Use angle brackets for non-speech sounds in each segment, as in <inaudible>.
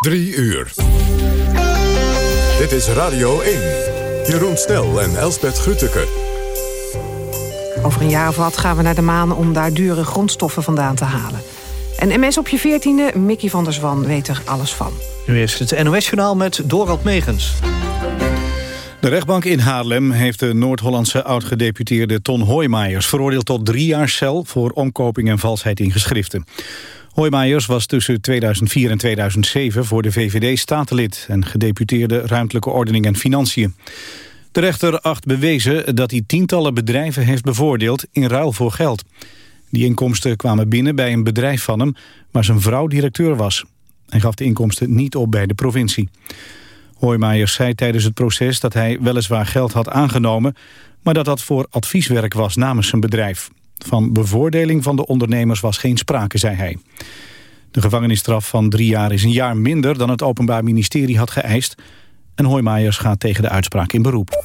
Drie uur. Dit is Radio 1. Jeroen Snel en Elsbeth Grütke. Over een jaar of wat gaan we naar de maan om daar dure grondstoffen vandaan te halen. En MS op je veertiende, Mickey van der Zwan weet er alles van. Nu is het NOS-journaal met Dorald Megens. De rechtbank in Haarlem heeft de Noord-Hollandse oud-gedeputeerde Ton Hoijmaijers veroordeeld tot drie jaar cel voor omkoping en valsheid in geschriften. Hoijmaijers was tussen 2004 en 2007 voor de VVD statenlid en gedeputeerde ruimtelijke ordening en financiën. De rechter acht bewezen dat hij tientallen bedrijven heeft bevoordeeld in ruil voor geld. Die inkomsten kwamen binnen bij een bedrijf van hem waar zijn vrouw directeur was. Hij gaf de inkomsten niet op bij de provincie. Hoijmaijers zei tijdens het proces dat hij weliswaar geld had aangenomen... maar dat dat voor advieswerk was namens zijn bedrijf. Van bevoordeling van de ondernemers was geen sprake, zei hij. De gevangenisstraf van drie jaar is een jaar minder dan het Openbaar Ministerie had geëist... en Hoijmaijers gaat tegen de uitspraak in beroep.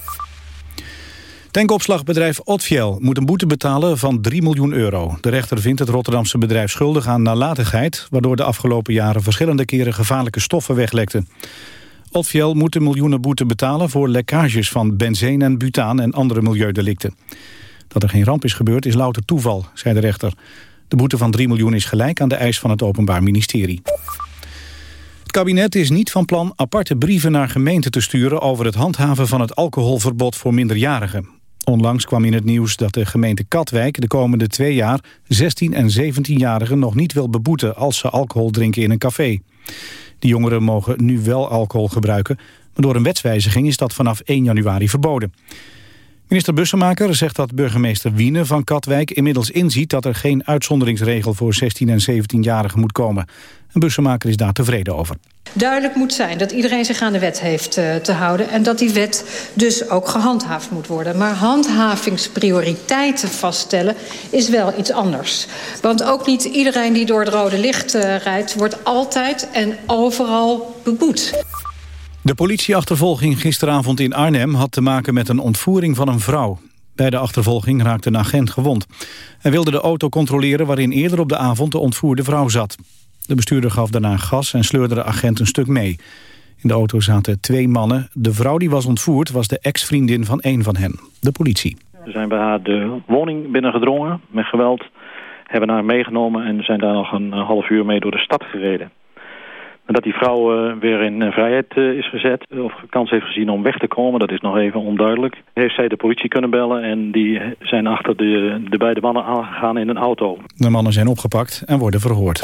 Tankopslagbedrijf Otfiel moet een boete betalen van 3 miljoen euro. De rechter vindt het Rotterdamse bedrijf schuldig aan nalatigheid... waardoor de afgelopen jaren verschillende keren gevaarlijke stoffen weglekten. Otfiel moet een miljoenen boete betalen voor lekkages van benzine en butaan en andere milieudelicten. Dat er geen ramp is gebeurd is louter toeval, zei de rechter. De boete van 3 miljoen is gelijk aan de eis van het Openbaar Ministerie. Het kabinet is niet van plan aparte brieven naar gemeenten te sturen... over het handhaven van het alcoholverbod voor minderjarigen. Onlangs kwam in het nieuws dat de gemeente Katwijk de komende twee jaar 16 en 17-jarigen nog niet wil beboeten als ze alcohol drinken in een café. Die jongeren mogen nu wel alcohol gebruiken, maar door een wetswijziging is dat vanaf 1 januari verboden. Minister Bussemaker zegt dat burgemeester Wiene van Katwijk inmiddels inziet dat er geen uitzonderingsregel voor 16 en 17-jarigen moet komen. En Bussemaker is daar tevreden over. Duidelijk moet zijn dat iedereen zich aan de wet heeft uh, te houden... en dat die wet dus ook gehandhaafd moet worden. Maar handhavingsprioriteiten vaststellen is wel iets anders. Want ook niet iedereen die door het rode licht uh, rijdt... wordt altijd en overal beboet. De politieachtervolging gisteravond in Arnhem had te maken met een ontvoering van een vrouw. Bij de achtervolging raakte een agent gewond. Hij wilde de auto controleren waarin eerder op de avond de ontvoerde vrouw zat. De bestuurder gaf daarna gas en sleurde de agent een stuk mee. In de auto zaten twee mannen. De vrouw die was ontvoerd was de ex-vriendin van een van hen. De politie. We zijn bij haar de woning binnengedrongen met geweld. Hebben haar meegenomen en zijn daar nog een half uur mee door de stad gereden. Nadat die vrouw uh, weer in uh, vrijheid uh, is gezet, of kans heeft gezien om weg te komen, dat is nog even onduidelijk, heeft zij de politie kunnen bellen en die zijn achter de, de beide mannen aangegaan in een auto. De mannen zijn opgepakt en worden verhoord.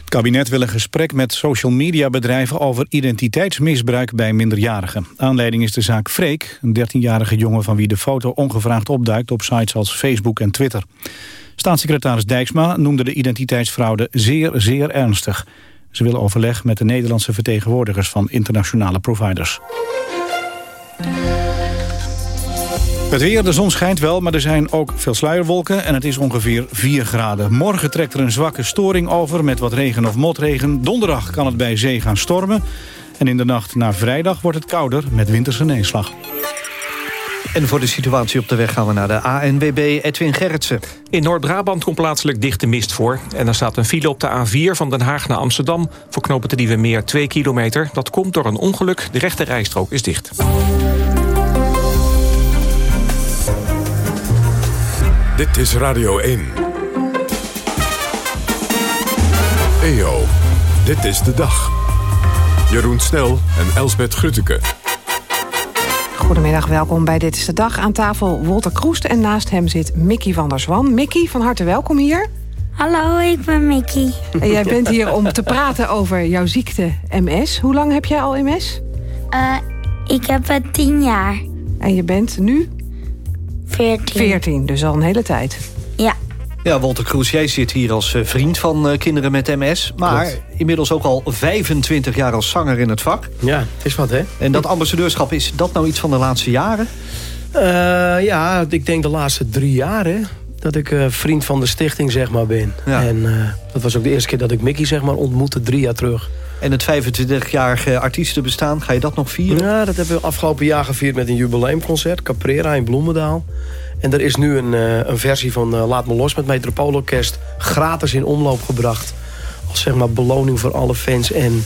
Het kabinet wil een gesprek met social media bedrijven over identiteitsmisbruik bij minderjarigen. Aanleiding is de zaak Freek, een 13-jarige jongen van wie de foto ongevraagd opduikt op sites als Facebook en Twitter. Staatssecretaris Dijksma noemde de identiteitsfraude zeer, zeer ernstig. Ze willen overleg met de Nederlandse vertegenwoordigers van internationale providers. Het weer, de zon schijnt wel, maar er zijn ook veel sluierwolken en het is ongeveer 4 graden. Morgen trekt er een zwakke storing over met wat regen of motregen. Donderdag kan het bij zee gaan stormen. En in de nacht naar vrijdag wordt het kouder met winterse neerslag. En voor de situatie op de weg gaan we naar de ANWB Edwin Gerritsen. In Noord-Brabant komt plaatselijk dichte mist voor. En er staat een file op de A4 van Den Haag naar Amsterdam... voor knopen te Diewe Meer 2 kilometer. Dat komt door een ongeluk. De rechte rijstrook is dicht. Dit is Radio 1. EO, dit is de dag. Jeroen Snel en Elsbeth Grutteke. Goedemiddag, welkom bij Dit is de Dag. Aan tafel Wolter Kroest en naast hem zit Mickey van der Zwan. Mickey, van harte welkom hier. Hallo, ik ben Mickey. En jij bent hier om te praten over jouw ziekte MS. Hoe lang heb jij al MS? Uh, ik heb het tien jaar. En je bent nu? Veertien. Veertien, dus al een hele tijd. Ja. Walter Kroes, jij zit hier als vriend van kinderen met MS. Maar Klopt. inmiddels ook al 25 jaar als zanger in het vak. Ja, het is wat, hè? En dat ambassadeurschap, is dat nou iets van de laatste jaren? Uh, ja, ik denk de laatste drie jaar, hè? Dat ik uh, vriend van de stichting, zeg maar, ben. Ja. En uh, dat was ook de eerste keer dat ik Mickey, zeg maar, ontmoette, drie jaar terug. En het 25-jarige artiestenbestaan, ga je dat nog vieren? Ja, dat hebben we afgelopen jaar gevierd met een jubileumconcert. Caprera in Bloemendaal. En er is nu een, uh, een versie van uh, Laat Me Los met Metropoolorkest... gratis in omloop gebracht. Als zeg maar beloning voor alle fans. En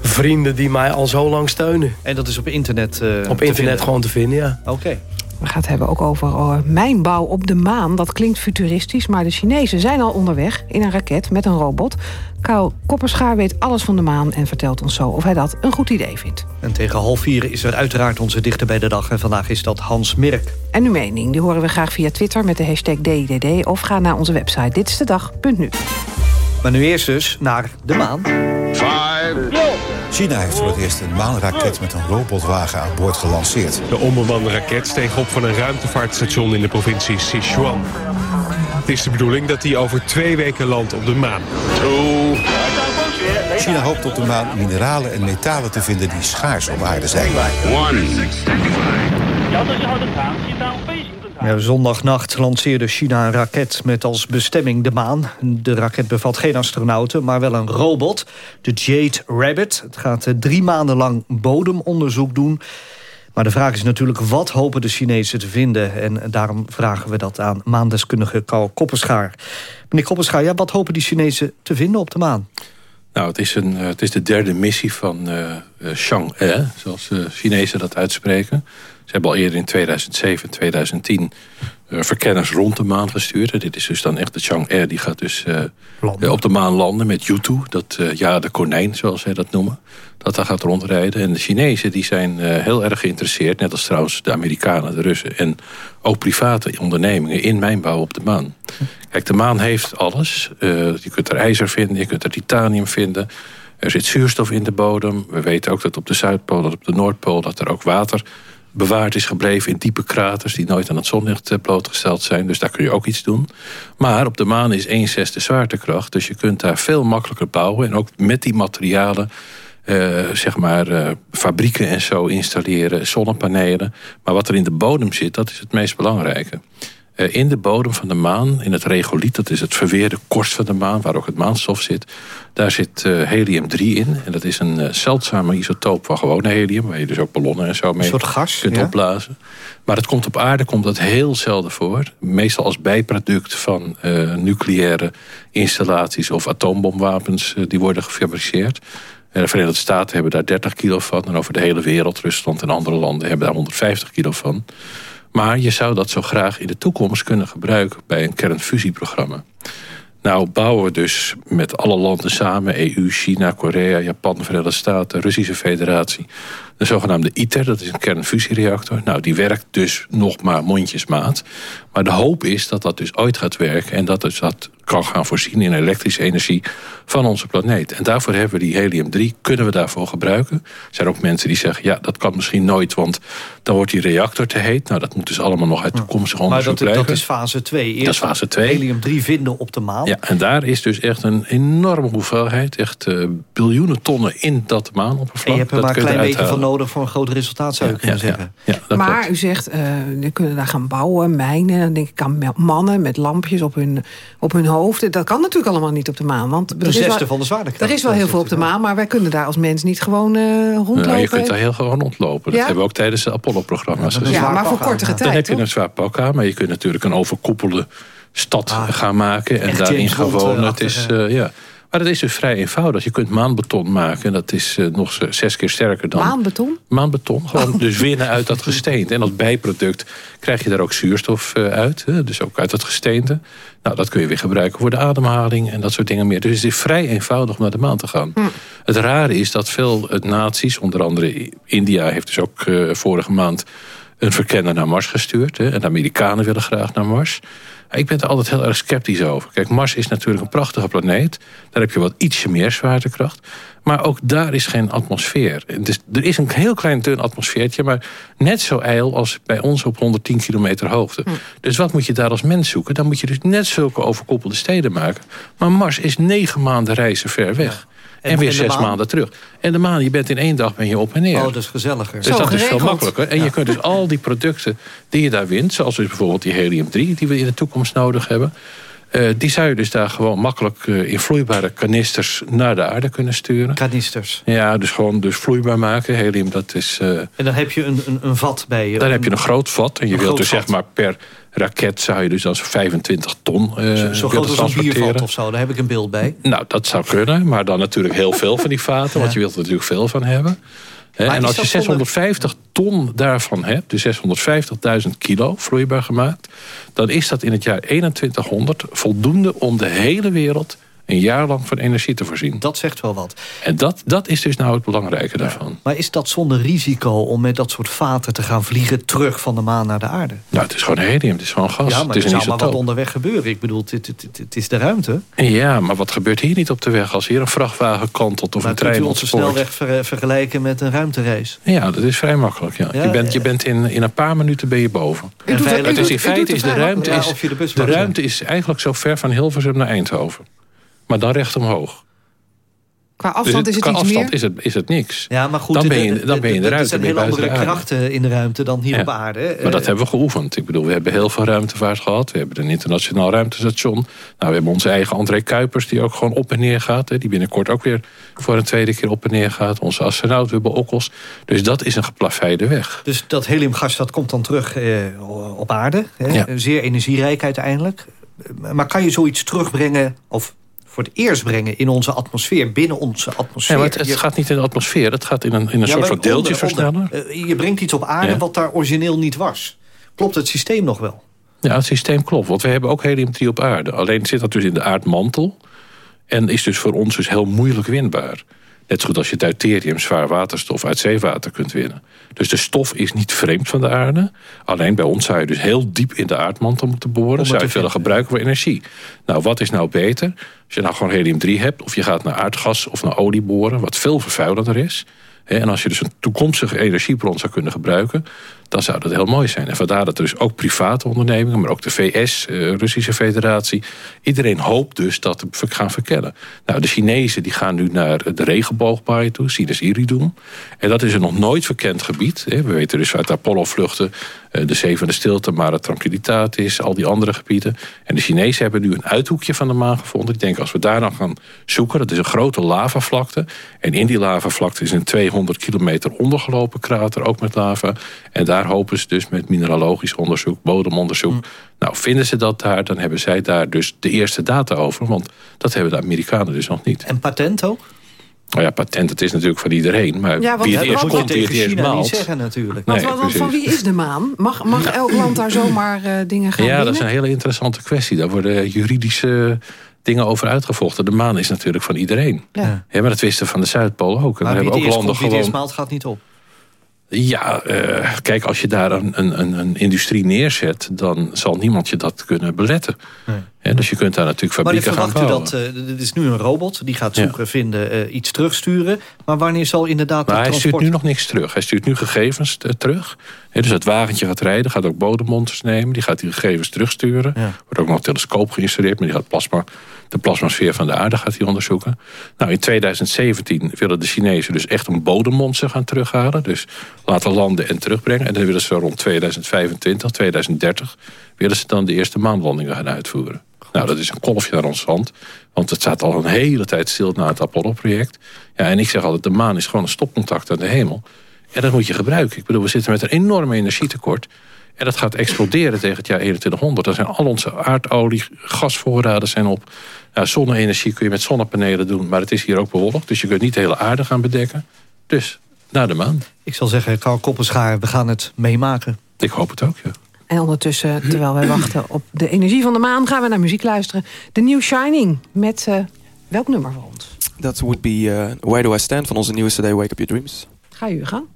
vrienden die mij al zo lang steunen. En dat is op internet uh, Op internet gewoon te vinden, ja. Oké. We gaan het hebben ook over uh, mijnbouw op de maan. Dat klinkt futuristisch, maar de Chinezen zijn al onderweg... in een raket met een robot. Kyle Kopperschaar weet alles van de maan en vertelt ons zo... of hij dat een goed idee vindt. En tegen half vier is er uiteraard onze dichter bij de dag. En vandaag is dat Hans Mirk. En uw mening, die horen we graag via Twitter met de hashtag DIDD... of ga naar onze website ditstedag.nu. Maar nu eerst dus naar de maan. China heeft voor het eerst een maanraket met een robotwagen aan boord gelanceerd. De onbemande raket steeg op van een ruimtevaartstation in de provincie Sichuan. Het is de bedoeling dat hij over twee weken landt op de maan. China hoopt op de maan mineralen en metalen te vinden die schaars op aarde zijn. Ja, zondagnacht lanceerde China een raket met als bestemming de maan. De raket bevat geen astronauten, maar wel een robot, de Jade Rabbit. Het gaat eh, drie maanden lang bodemonderzoek doen. Maar de vraag is natuurlijk, wat hopen de Chinezen te vinden? En daarom vragen we dat aan maandeskundige Carl Koppenschaar. Meneer Koppenschaar, wat hopen die Chinezen te vinden op de maan? Nou, het is, een, uh, het is de derde missie van uh, uh, Chang'e, zoals de Chinezen dat uitspreken. Ze hebben al eerder in 2007, 2010 uh, verkenners rond de maan gestuurd. En dit is dus dan echt de Chang'e, die gaat dus uh, op de maan landen met Yutu. Dat, uh, ja, de konijn, zoals zij dat noemen. Dat daar gaat rondrijden. En de Chinezen die zijn heel erg geïnteresseerd. Net als trouwens de Amerikanen, de Russen. En ook private ondernemingen in mijnbouw op de maan. Kijk, de maan heeft alles. je kunt er ijzer vinden, je kunt er titanium vinden. Er zit zuurstof in de bodem. We weten ook dat op de Zuidpool en op de Noordpool... dat er ook water bewaard is gebleven in diepe kraters... die nooit aan het zonlicht blootgesteld zijn. Dus daar kun je ook iets doen. Maar op de maan is 1 zesde zwaartekracht. Dus je kunt daar veel makkelijker bouwen. En ook met die materialen... Uh, zeg maar uh, fabrieken en zo installeren, zonnepanelen. Maar wat er in de bodem zit, dat is het meest belangrijke. Uh, in de bodem van de maan, in het regoliet, dat is het verweerde korst van de maan... waar ook het maanstof zit, daar zit helium-3 in. En dat is een zeldzame isotoop van gewone helium... waar je dus ook ballonnen en zo mee een soort gas, kunt ja? opblazen. Maar het komt op aarde komt dat heel zelden voor. Meestal als bijproduct van nucleaire installaties... of atoombomwapens die worden gefabriceerd... De Verenigde Staten hebben daar 30 kilo van. En over de hele wereld, Rusland en andere landen hebben daar 150 kilo van. Maar je zou dat zo graag in de toekomst kunnen gebruiken bij een kernfusieprogramma. Nou bouwen we dus met alle landen samen, EU, China, Korea, Japan, Verenigde Staten, Russische Federatie, de zogenaamde ITER, dat is een kernfusiereactor. Nou, die werkt dus nog maar mondjesmaat. Maar de hoop is dat dat dus ooit gaat werken en dat dus dat kan gaan voorzien in elektrische energie van onze planeet. En daarvoor hebben we die helium-3, kunnen we daarvoor gebruiken. Er zijn ook mensen die zeggen, ja, dat kan misschien nooit, want dan wordt die reactor te heet. Nou, dat moet dus allemaal nog uit toekomstig onderzoek Maar dat, dat, is fase 2. dat is fase 2. Helium-3 vinden op de maan. Ja, en daar is dus echt een enorme hoeveelheid, echt uh, biljoenen tonnen in dat maanoppervlak. En je hebt er maar een klein beetje van nodig voor een groot resultaat, zou je ja, kunnen ja, zeggen. Ja, ja, maar klopt. u zegt, uh, we kunnen daar gaan bouwen, mijnen. Dan denk ik aan mannen met lampjes op hun, op hun hoofd. Dat kan natuurlijk allemaal niet op de maan. Want Een zesde van de zwaartekracht. Er is wel heel veel op de maan, maar wij kunnen daar als mens niet gewoon uh, rondlopen. Ja, je kunt daar heel gewoon rondlopen. Dat Ja? hebben we ook tijdens de Apollo-programma's Ja, gezien. maar voor kortere Dan tijd, heb je een zwaar pak aan, maar je kunt natuurlijk een overkoepelde stad Ah, gaan maken en daarin wonen. eh, Het is, eh, ja. Maar het is dus vrij eenvoudig. Je kunt maanbeton maken en dat is eh, nog zes keer sterker dan... Maanbeton? Maanbeton, gewoon dus winnen uit dat gesteente. En als bijproduct krijg je daar ook zuurstof eh, uit. Hè, dus ook uit dat gesteente. Nou, dat kun je weer gebruiken voor de ademhaling en dat soort dingen meer. Dus het is vrij eenvoudig om naar de maan te gaan. Het rare is dat veel eh, naties, onder andere India heeft dus ook vorige maand een verkenner naar Mars gestuurd. Hè, en de Amerikanen willen graag naar Mars. Ik ben er altijd heel erg sceptisch over. Kijk, Mars is natuurlijk een prachtige planeet. Daar heb je wat ietsje meer zwaartekracht. Maar ook daar is geen atmosfeer. Dus er is een heel klein dun atmosfeertje... maar net zo ijl als bij ons op 110 kilometer hoogte. Dus wat moet je daar als mens zoeken? Dan moet je dus net zulke overkoepelde steden maken. Maar Mars is negen maanden reizen ver weg. En, En- weer zes maan? maanden terug. En de maan, je bent in één dag ben je op en neer. Oh, dat is gezelliger. Dus dat is veel makkelijker. En je kunt dus al die producten die je daar wint... zoals dus bijvoorbeeld die helium-3 die we in de toekomst nodig hebben... Uh, die zou je dus daar gewoon makkelijk uh, in vloeibare kanisters naar de aarde kunnen sturen. Kanisters? Ja, dus gewoon dus vloeibaar maken. Helium, dat is... Uh, en dan heb je een, een, een vat bij je? Dan heb je een groot vat. En je wilt dus zeg maar per raket zou je dus als 25 ton uh, Zo, zo groot als een biervat of zo, daar heb ik een beeld bij. Nou, dat zou kunnen. Maar dan natuurlijk heel veel van die vaten. ja. Want je wilt er natuurlijk veel van hebben. en als je 650 ton daarvan hebt, dus 650.000 kilo vloeibaar gemaakt... dan is dat in het jaar 2100 voldoende om de hele wereld een jaar lang van energie te voorzien. Dat zegt wel wat. En dat, dat is dus nou het belangrijke daarvan. Maar is dat zonder risico om met dat soort vaten te gaan vliegen... terug van de maan naar de aarde? Nou, het is gewoon helium, het is gewoon gas. Ja, maar het is er zou maar wat onderweg gebeuren. Ik bedoel, het, het, het, is de ruimte. Ja, maar wat gebeurt hier niet op de weg... als hier een vrachtwagen kantelt of maar een trein kunt u onze snelweg ver, vergelijken met een ruimtereis? Ja, dat is vrij makkelijk, ja. ja je bent, je bent in, in een paar minuten ben je boven. En veilig, dus in feite is de ruimte, is, de, de ruimte is eigenlijk zo ver van Hilversum naar Eindhoven maar dan recht omhoog. Qua afstand dus is het qua iets afstand meer? Is het, is het niks. Ja, maar goed, dan ben je, de, de, dan ben je in de ruimte. Er zijn hele andere krachten in de ruimte dan hier ja. op aarde. Maar dat hebben we geoefend. Ik bedoel, we hebben heel veel ruimtevaart gehad. We hebben een internationaal ruimtestation. Nou, we hebben onze eigen André Kuipers die ook gewoon op en neer gaat. Hè, die binnenkort ook weer voor een tweede keer op en neer gaat. Onze astronaut, we hebben Okkels. Dus dat is een geplaveide weg. Dus dat heliumgas dat komt dan terug eh, op aarde. Hè? Ja. Zeer energierijk uiteindelijk. Maar kan je zoiets terugbrengen... of voor het eerst brengen in onze atmosfeer, binnen onze atmosfeer. Ja, maar het, het gaat niet in de atmosfeer, het gaat in een, in een Ja, soort van deeltjesversneller. uh, je brengt iets op aarde Ja. wat daar origineel niet was. Klopt het systeem nog wel? Ja, het systeem klopt. Want we hebben ook helium-3 op aarde. Alleen zit dat dus in de aardmantel. En is dus voor ons dus heel moeilijk winbaar. Net zo goed als je deuterium, zwaar waterstof, uit zeewater kunt winnen. Dus de stof is niet vreemd van de aarde. Alleen bij ons zou je dus heel diep in de aardmantel moeten boren. Zou je willen gebruiken voor energie. Nou, wat is nou beter? Als je nou gewoon helium-3 hebt... of je gaat naar aardgas of naar olie boren... wat veel vervuilender is... En als je dus een toekomstige energiebron zou kunnen gebruiken... dan zou dat heel mooi zijn. En vandaar dat dus ook private ondernemingen... maar ook de VS, eh, Russische federatie... iedereen hoopt dus dat we gaan verkennen. Nou, de Chinezen die gaan nu naar de regenboogbaai toe... Sinus Iridum. En dat is een nog nooit verkend gebied. We weten dus uit Apollo-vluchten... eh, de Zee van de Stilte, Mare Tranquilitatis... al die andere gebieden. En de Chinezen hebben nu een uithoekje van de maan gevonden. Ik denk als we daar dan gaan zoeken... dat is een grote lavavlakte. En in die lavavlakte is een 200 kilometer ondergelopen krater... ook met lava. En daar hopen ze dus met mineralogisch onderzoek, bodemonderzoek... Nou, vinden ze dat daar, dan hebben zij daar dus de eerste data over. Want dat hebben de Amerikanen dus nog niet. En patent ook? Nou ja, patent, het is natuurlijk van iedereen. Maar Ja, want wie het dat eerst komt, wie het eerst China niet maalt... zeggen natuurlijk. Want, Nee, want- want van wie is de maan? Mag, mag elk land daar zomaar eh, dingen gaan Ja, dat is een hele interessante kwestie. Daar worden juridische dingen over uitgevochten. De maan is natuurlijk van iedereen. Ja. Ja, maar dat wisten van de Zuidpool ook. En Maar hebben het ook eerst landen komt, wie het eerst gewoon... maalt, gaat niet op. Ja, eh, kijk, als je daar een, een, een- industrie neerzet... dan zal niemand je dat kunnen beletten. Dus je kunt daar natuurlijk fabrieken gaan verwacht u bouwen. dat? eh, dit is nu een robot, die gaat Ja. zoeken, vinden, eh, iets terugsturen. Maar wanneer zal inderdaad Maar hij transport... stuurt nu nog niks terug. Hij stuurt nu gegevens terug. Dus het wagentje gaat rijden, gaat ook bodemmonsters nemen. Die gaat die gegevens terugsturen. Ja. wordt ook nog een telescoop geïnstalleerd. Maar die gaat plasma, de plasmasfeer van de aarde gaat hij onderzoeken. Nou, in 2017 willen de Chinezen dus echt een bodemmonster gaan terughalen. Dus laten landen en terugbrengen. En dan willen ze rond 2025, 2030... willen ze dan de eerste maanlandingen gaan uitvoeren. Nou, dat is een kolfje naar ons hand. Want het staat al een hele tijd stil na het Apollo-project. Ja, en ik zeg altijd, de maan is gewoon een stopcontact aan de hemel. En dat moet je gebruiken. Ik bedoel, we zitten met een enorme energietekort. En dat gaat exploderen tegen het jaar 2100. Dan zijn al onze aardolie, gasvoorraden zijn op. Nou, zonne-energie kun je met zonnepanelen doen. Maar het is hier ook bewolkt. Dus je kunt niet de hele aarde gaan bedekken. Dus, naar de maan. Ik zal zeggen, Karl Koppenschaar, we gaan het meemaken. Ik hoop het ook, ja. En ondertussen, terwijl wij wachten op de energie van de maan... gaan we naar muziek luisteren. The New Shining met eh, welk nummer voor ons? That would be uh, Where Do I Stand van onze nieuwe CD Wake Up Your Dreams. Ga je gang.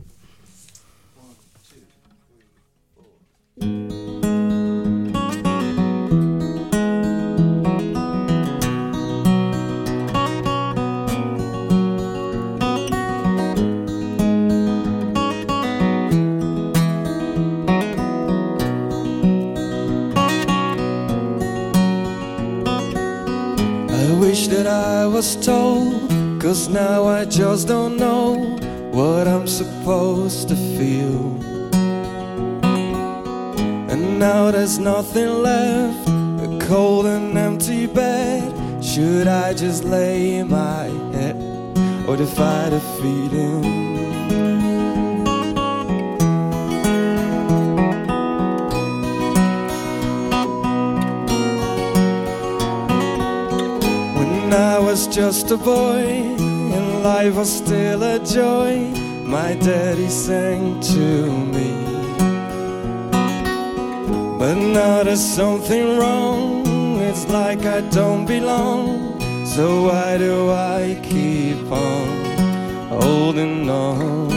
Wish that I was told, cause now I just don't know what I'm supposed to feel. And now there's nothing left, a cold and empty bed. Should I just lay my head or defy the feeling? When I was just a boy and life was still a joy, my daddy sang to me. But now there's something wrong, it's like I don't belong. So why do I keep on holding on?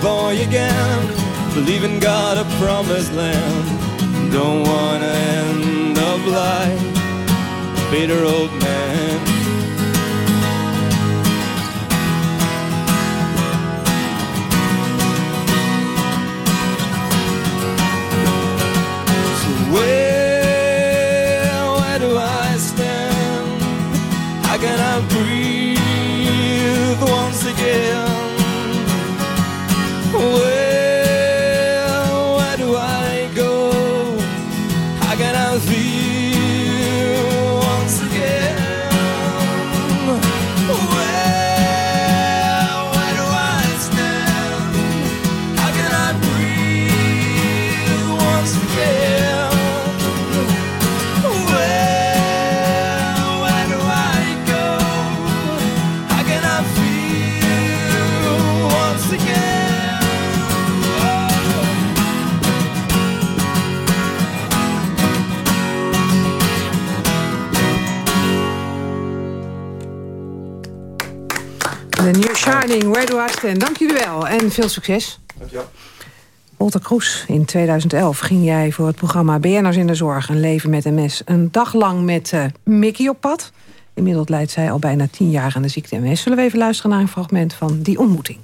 Boy again, believe in God, a promised land. Don't wanna end up like a bitter old man. So where, where do I stand? How can I breathe once again? Shining, Where Do I Stand. Dank jullie wel en veel succes. Walter Kroes, in 2011 ging jij voor het programma BN'ers in de Zorg... een leven met MS een dag lang met eh, Mickey op pad. Inmiddels leidt zij al bijna tien jaar aan de ziekte MS. Zullen we even luisteren naar een fragment van die ontmoeting.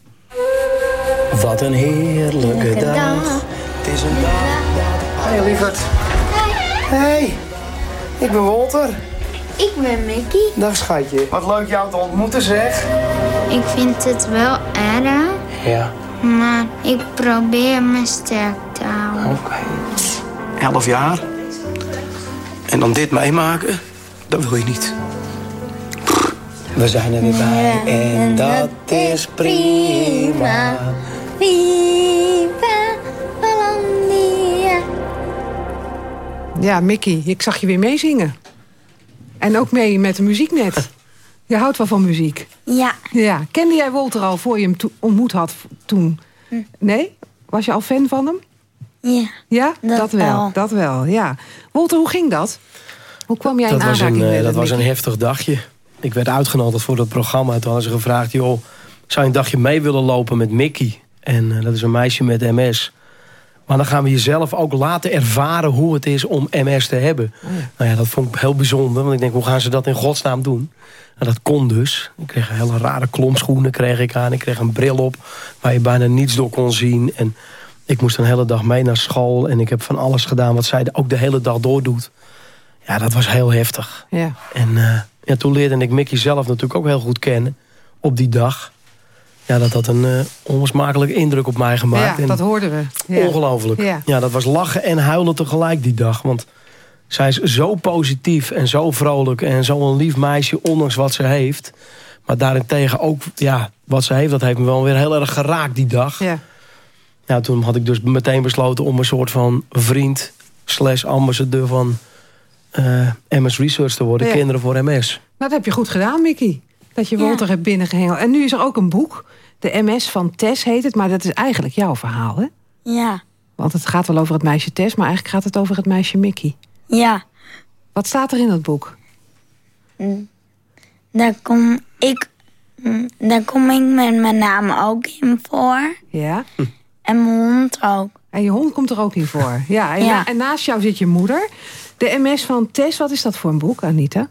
Wat een heerlijke dag. Het is een dag. Hé, lieverd. Hey, ik ben Walter. Ik ben Mickey. Dag schatje. Wat leuk jou te ontmoeten zeg. Ik vind het wel erg, Ja, maar ik probeer me sterk te houden. oké. Elf jaar. En dan dit meemaken, dat wil je niet. We zijn er weer bij en dat is prima. Viva Hollandia. Ja, Mickey, ik zag je weer meezingen. En ook mee met de muziek net. <laughs> Je houdt wel van muziek. Ja. Ja, kende jij Walter al voor je hem ontmoet had toen? Nee? Was je al fan van hem? Ja. Ja, dat, wel. wel. Dat wel, ja. Walter, hoe ging dat? Hoe kwam jij in Dat was, aanraking een, eh, met dat was een heftig dagje. Ik werd uitgenodigd voor dat programma. Toen hadden ze gevraagd, joh, zou je een dagje mee willen lopen met Mickey? En eh, dat is een meisje met MS. Maar dan gaan we jezelf ook laten ervaren hoe het is om MS te hebben. Nou ja, dat vond ik heel bijzonder. Want ik denk, hoe gaan ze dat in godsnaam doen? En dat kon dus. Ik kreeg een hele rare klomschoenen kreeg ik aan. Ik kreeg een bril op waar je bijna niets door kon zien. En ik moest een hele dag mee naar school. En ik heb van alles gedaan wat zij ook de hele dag doordoet. Ja, dat was heel heftig. Ja. En eh, ja, toen leerde ik Mickey zelf natuurlijk ook heel goed kennen. Op die dag. Ja, dat had een eh onlosmakelijke indruk op mij gemaakt. Ja, En dat hoorden we. Ja. Ongelooflijk. Ja. Ja. dat was lachen en huilen tegelijk die dag. Want zij is zo positief en zo vrolijk en zo'n lief meisje, ondanks wat ze heeft. Maar daarentegen ook, ja, wat ze heeft, dat heeft me wel weer heel erg geraakt die dag. Ja. Ja, toen had ik dus meteen besloten om een soort van vriend slash ambassadeur van eh, MS Research te worden. Ja. Kinderen voor MS. Nou, dat heb je goed gedaan, Mickey. Dat je Walter hebt binnengehengeld. En nu is er ook een boek. De MS van Tess heet het, maar dat is eigenlijk jouw verhaal, hè? Ja. Want het gaat wel over het meisje Tess, maar eigenlijk gaat het over het meisje Mickey. Ja. Wat staat er in dat boek? Mm. Daar kom ik, mm, daar kom ik met mijn naam ook in voor. Ja. En mijn hond ook. En je hond komt er ook in voor. Ja, en, Ja. na- en naast jou zit je moeder. De MS van Tess, wat is dat voor een boek, Anita?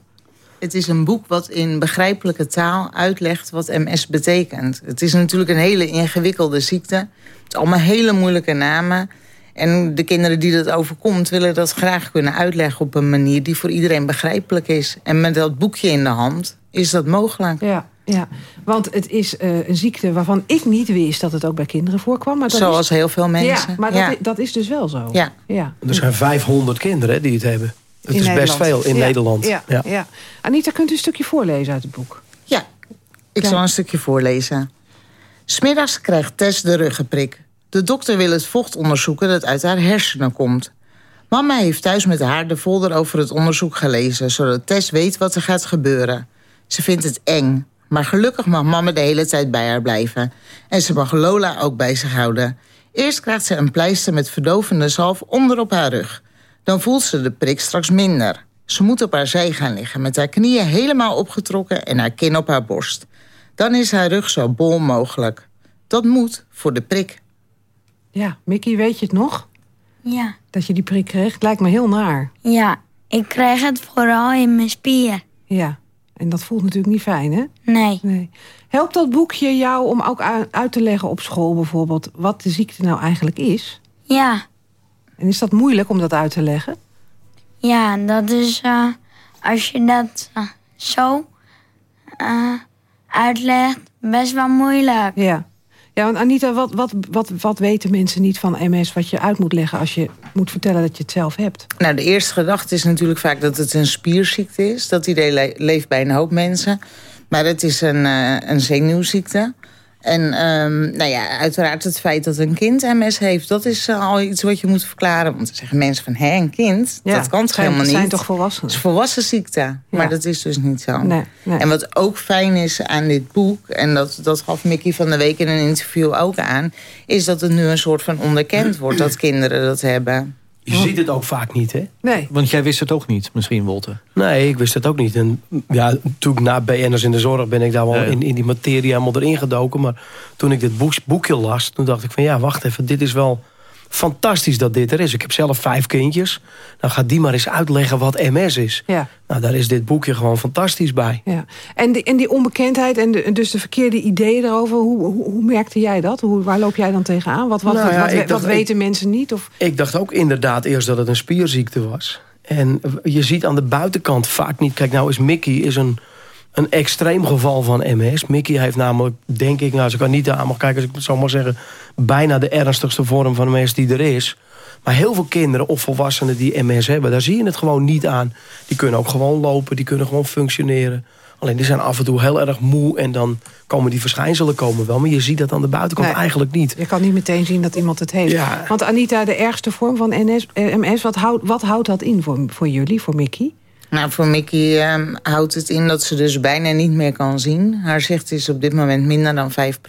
Het is een boek wat in begrijpelijke taal uitlegt wat MS betekent. Het is natuurlijk een hele ingewikkelde ziekte. Het is allemaal hele moeilijke namen. En de kinderen die dat overkomt willen dat graag kunnen uitleggen... op een manier die voor iedereen begrijpelijk is. En met dat boekje in de hand is dat mogelijk. Ja, ja. want het is eh, een ziekte waarvan ik niet wist dat het ook bij kinderen voorkwam. Maar dat Zoals is... heel veel mensen. Ja, maar dat, Ja. i- dat is dus wel zo. Ja. ja. Er zijn 500 kinderen hè, die het hebben. Het In is best veel in Ja, Nederland. Ja, ja. Anita, kunt u een stukje voorlezen uit het boek? Ik zal een stukje voorlezen. Smiddags krijgt Tess de ruggenprik. De dokter wil het vocht onderzoeken dat uit haar hersenen komt. Mama heeft thuis met haar de folder over het onderzoek gelezen... zodat Tess weet wat er gaat gebeuren. Ze vindt het eng, maar gelukkig mag mama de hele tijd bij haar blijven. En ze mag Lola ook bij zich houden. Eerst krijgt ze een pleister met verdovende zalf onder op haar rug. Dan voelt ze de prik straks minder. Ze moet op haar zij gaan liggen, met haar knieën helemaal opgetrokken... en haar kin op haar borst. Dan is haar rug zo bol mogelijk. Dat moet voor de prik. Ja, Mickey, weet je het nog? Ja. Dat je die prik kreeg? Het lijkt me heel naar. Ja, ik krijg het vooral in mijn spier. Ja, en dat voelt natuurlijk niet fijn, hè? Nee. nee. Helpt dat boekje jou om ook uit te leggen op school bijvoorbeeld... wat de ziekte nou eigenlijk is? Ja. En is dat moeilijk om dat uit te leggen? Ja, dat is eh, als je dat eh, zo eh, uitlegt, best wel moeilijk. Ja. Ja, want Anita, wat, wat, wat, wat weten mensen niet van MS... wat je uit moet leggen als je moet vertellen dat je het zelf hebt? Nou, de eerste gedachte is natuurlijk vaak dat het een spierziekte is. Dat idee le- leeft bij een hoop mensen. Maar het is een, eh, een zenuwziekte. En ehm, nou ja, uiteraard het feit dat een kind MS heeft... dat is eh, al iets wat je moet verklaren. Want dan zeggen mensen van, hé, een kind? Ja, dat kan het toch zijn- helemaal het niet? zijn toch volwassenen? Het is volwassen ziekte. Maar dat is dus niet zo. Nee, nee. En wat ook fijn is aan dit boek... en dat, dat gaf Mickey van de Week in een interview ook aan... is dat het nu een soort van onderkend wordt dat kinderen dat hebben. Je ziet het ook vaak niet, hè? Nee. Want jij wist het ook niet, misschien, Wolter. Nee, ik wist het ook niet. En ja, natuurlijk na BN'ers in de zorg ben ik daar wel Ja, ja. in, in die materie helemaal erin gedoken. Maar toen ik dit boek, boekje las, toen dacht ik van ja, wacht even, dit is wel fantastisch dat dit er is. Ik heb zelf vijf kindjes. Nou, ga die maar eens uitleggen wat MS is. Ja. Nou, daar is dit boekje gewoon fantastisch bij. Ja. En, die, en die onbekendheid en, de, dus de verkeerde ideeën erover... Hoe, hoe, hoe merkte jij dat? Hoe, waar loop jij dan tegenaan? Wat, wat, Nou ja, wat, wat, dacht- weten mensen niet? Of, Ik dacht ook inderdaad eerst dat het een spierziekte was. En je ziet aan de buitenkant vaak niet... Kijk, nou is Mickey is een, een extreem geval van MS. Mickey heeft namelijk, denk ik, nou, als ik er niet aan mag kijken... als ik het zo maar zeggen, bijna de ernstigste vorm van MS die er is. Maar heel veel kinderen of volwassenen die MS hebben... daar zie je het gewoon niet aan. Die kunnen ook gewoon lopen, die kunnen gewoon functioneren. Alleen die zijn af en toe heel erg moe... en dan komen die verschijnselen komen wel. Maar je ziet dat aan de buitenkant Nee. eigenlijk niet. je kan niet meteen zien dat iemand het heeft. Ja. Want Anita, de ergste vorm van NS, eh, MS... Wat houdt, wat houdt dat in voor, voor jullie, voor Mickey? Nou, voor Mickey ehm, houdt het in dat ze dus bijna niet meer kan zien. Haar zicht is op dit moment minder dan 5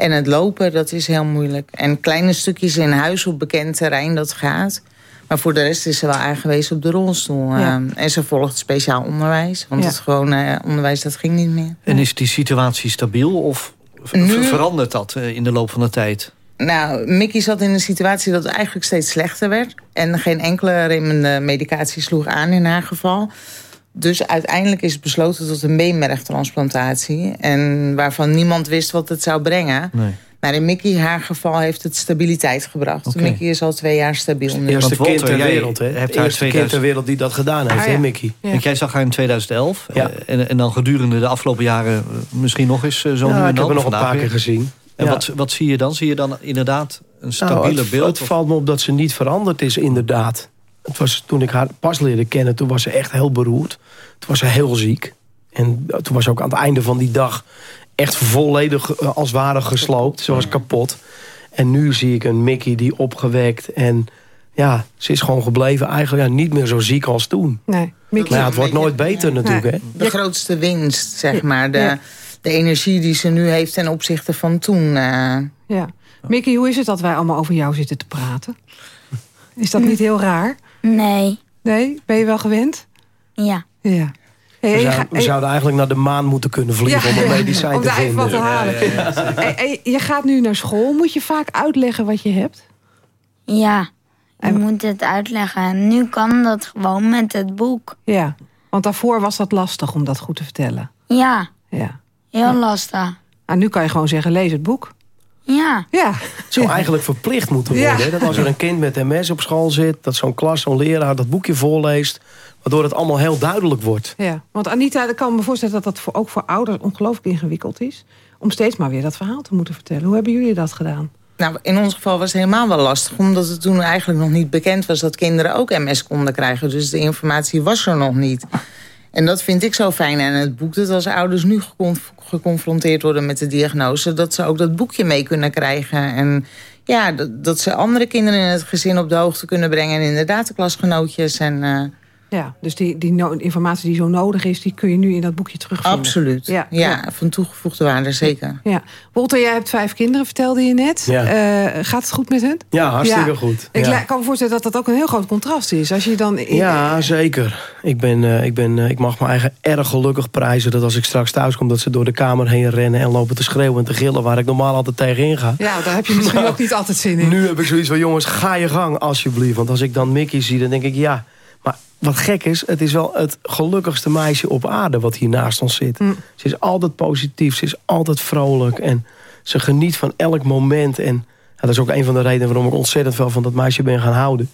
En het lopen, dat is heel moeilijk. En kleine stukjes in huis op bekend terrein, dat gaat. Maar voor de rest is ze wel aangewezen op de rolstoel. Ja. ehm, en ze volgt speciaal onderwijs. Want Ja. het gewone onderwijs, dat ging niet meer. En is die situatie stabiel of Nu- verandert dat eh, in de loop van de tijd? Nou, Mickey zat in een situatie dat het eigenlijk steeds slechter werd. En geen enkele remmende medicatie sloeg aan in haar geval. Dus uiteindelijk is het besloten tot een beenmergtransplantatie. En waarvan niemand wist wat het zou brengen. Nee. Maar in Mickey haar geval heeft het stabiliteit gebracht. Oké. Mickey is al twee jaar stabiel nu. eerste kind ter wereld, hè? hebt haar eerste kind 2000 ter wereld die dat gedaan heeft, Ah, hè, ja. Mickey? Want jij zag haar in 2011. Ja. eh, en, en dan gedurende de afgelopen jaren eh, misschien nog eens eh, zo Ja, nu en ik heb dan. nog een paar weer. keer gezien. En Ja. wat, wat zie je dan? Zie je dan inderdaad een stabiele Nou, het, beeld? Het valt me op dat ze niet veranderd is, inderdaad. Het was, toen ik haar pas leerde kennen, toen was ze echt heel beroerd. Toen was ze heel ziek. En eh, toen was ze ook aan het einde van die dag echt volledig eh, als ware gesloopt. Ze was kapot. En nu zie ik een Mickey die opgewekt. En ja, ze is gewoon gebleven eigenlijk ja, niet meer zo ziek als toen. Nee, Maar ja, het wordt nooit beter natuurlijk. Hè? De grootste winst, zeg maar. De, Ja. de energie die ze nu heeft ten opzichte van toen. Uh... Ja. Mickey, hoe is het dat wij allemaal over jou zitten te praten? Is dat niet heel raar? Nee. Nee? Ben je wel gewend? Ja. Ja. Hey, we, zouden, we zouden eigenlijk naar de maan moeten kunnen vliegen om een medicijn om te vinden. Wat te halen. <laughs> Hey, je gaat nu naar school. Moet je vaak uitleggen wat je hebt? Ja, je moet het uitleggen. Nu kan dat gewoon met het boek. Ja, want daarvoor was dat lastig om dat goed te vertellen. Ja, ja. heel lastig. Nou, nu kan je gewoon zeggen, lees het boek. Ja. ja. Het zou eigenlijk verplicht moeten worden. Ja. Dat als er een kind met MS op school zit... dat zo'n klas, zo'n leraar dat boekje voorleest... waardoor het allemaal heel duidelijk wordt. Ja, want Anita, ik kan me voorstellen dat dat voor, ook voor ouders ongelooflijk ingewikkeld is... om steeds maar weer dat verhaal te moeten vertellen. Hoe hebben jullie dat gedaan? Nou, in ons geval was het helemaal wel lastig... omdat het toen eigenlijk nog niet bekend was dat kinderen ook MS konden krijgen. Dus de informatie was er nog niet. En dat vind ik zo fijn aan het boek. Dat als ouders nu geconfronteerd worden met de diagnose... dat ze ook dat boekje mee kunnen krijgen. En ja, dat, dat ze andere kinderen in het gezin op de hoogte kunnen brengen. En inderdaad de klasgenootjes en... Uh, ja, dus die, die no informatie die zo nodig is... die kun je nu in dat boekje terugvinden. Absoluut. Ja, ja, van toegevoegde waarde, zeker. Ja. Walter, jij hebt vijf kinderen, vertelde je net. Ja. Uh, gaat het goed met hen? Ja, hartstikke goed. Ik kan me voorstellen dat dat ook een heel groot contrast is. Als je dan Ja, zeker. Ik, ben, uh, ik, ben, uh, ik mag me eigen erg gelukkig prijzen... dat als ik straks thuis kom... dat ze door de kamer heen rennen en lopen te schreeuwen en te gillen... waar ik normaal altijd tegenin ga. Ja, daar heb je misschien ook niet altijd zin in. Nu heb ik zoiets van, jongens, ga je gang alsjeblieft. Want als ik dan Mickey zie, dan denk ik, ja... Maar wat gek is, het is wel het gelukkigste meisje op aarde wat hier naast ons zit. Mm. Ze is altijd positief, ze is altijd vrolijk en ze geniet van elk moment. En dat is ook een van de redenen waarom ik ontzettend veel van dat meisje ben gaan houden.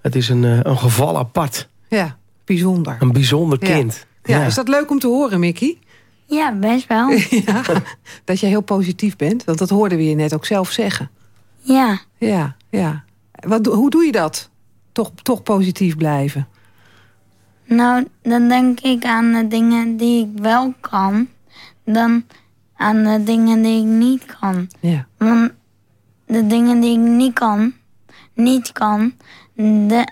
Het is een, uh, een geval apart. Ja, bijzonder. Een bijzonder kind. Ja. ja. Is dat leuk om te horen, Mickey? Ja, best wel. <laughs> ja, dat je heel positief bent, want dat hoorden we je net ook zelf zeggen. Ja. Ja, ja. Wat, hoe doe je dat? Toch, toch positief blijven? Nou, dan denk ik aan de dingen die ik wel kan. Dan aan de dingen die ik niet kan. Ja. Want de dingen die ik niet kan, niet kan, de,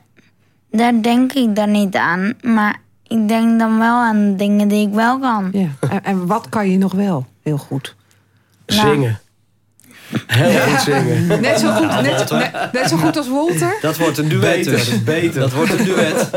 daar denk ik dan niet aan. Maar ik denk dan wel aan de dingen die ik wel kan. Ja. En, en wat kan je nog wel heel goed? Zingen. Heel goed zingen. Net zo goed, net, net, net, zo goed als Walter? Dat wordt een duet beter, Beter. Dat wordt een duet.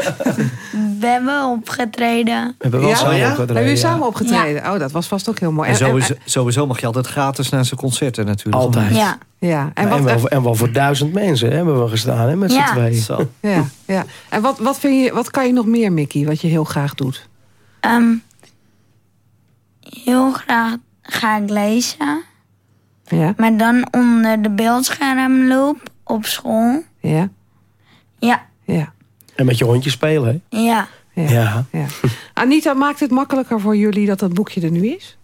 We hebben opgetreden. We hebben wel ja? samen ja? opgetreden. Hebben jullie samen opgetreden? Ja. Oh, dat was vast ook heel mooi. En, sowieso, sowieso, mag je altijd gratis naar zijn concerten natuurlijk. Altijd. Ja. Ja. En, wat, en, wel, en wel voor duizend mensen hebben we gestaan hè, met ja. z'n tweeën. Zo. Ja, ja. En wat, wat, vind je, wat kan je nog meer, Mickey, wat je heel graag doet? Um, heel graag ga ik lezen. Ja. Maar dan onder de beeldschermloop op school. Ja. Ja. Ja. En met je hondje spelen, hè? Ja. Ja. ja. ja. Anita, maakt het makkelijker voor jullie dat dat boekje er nu is?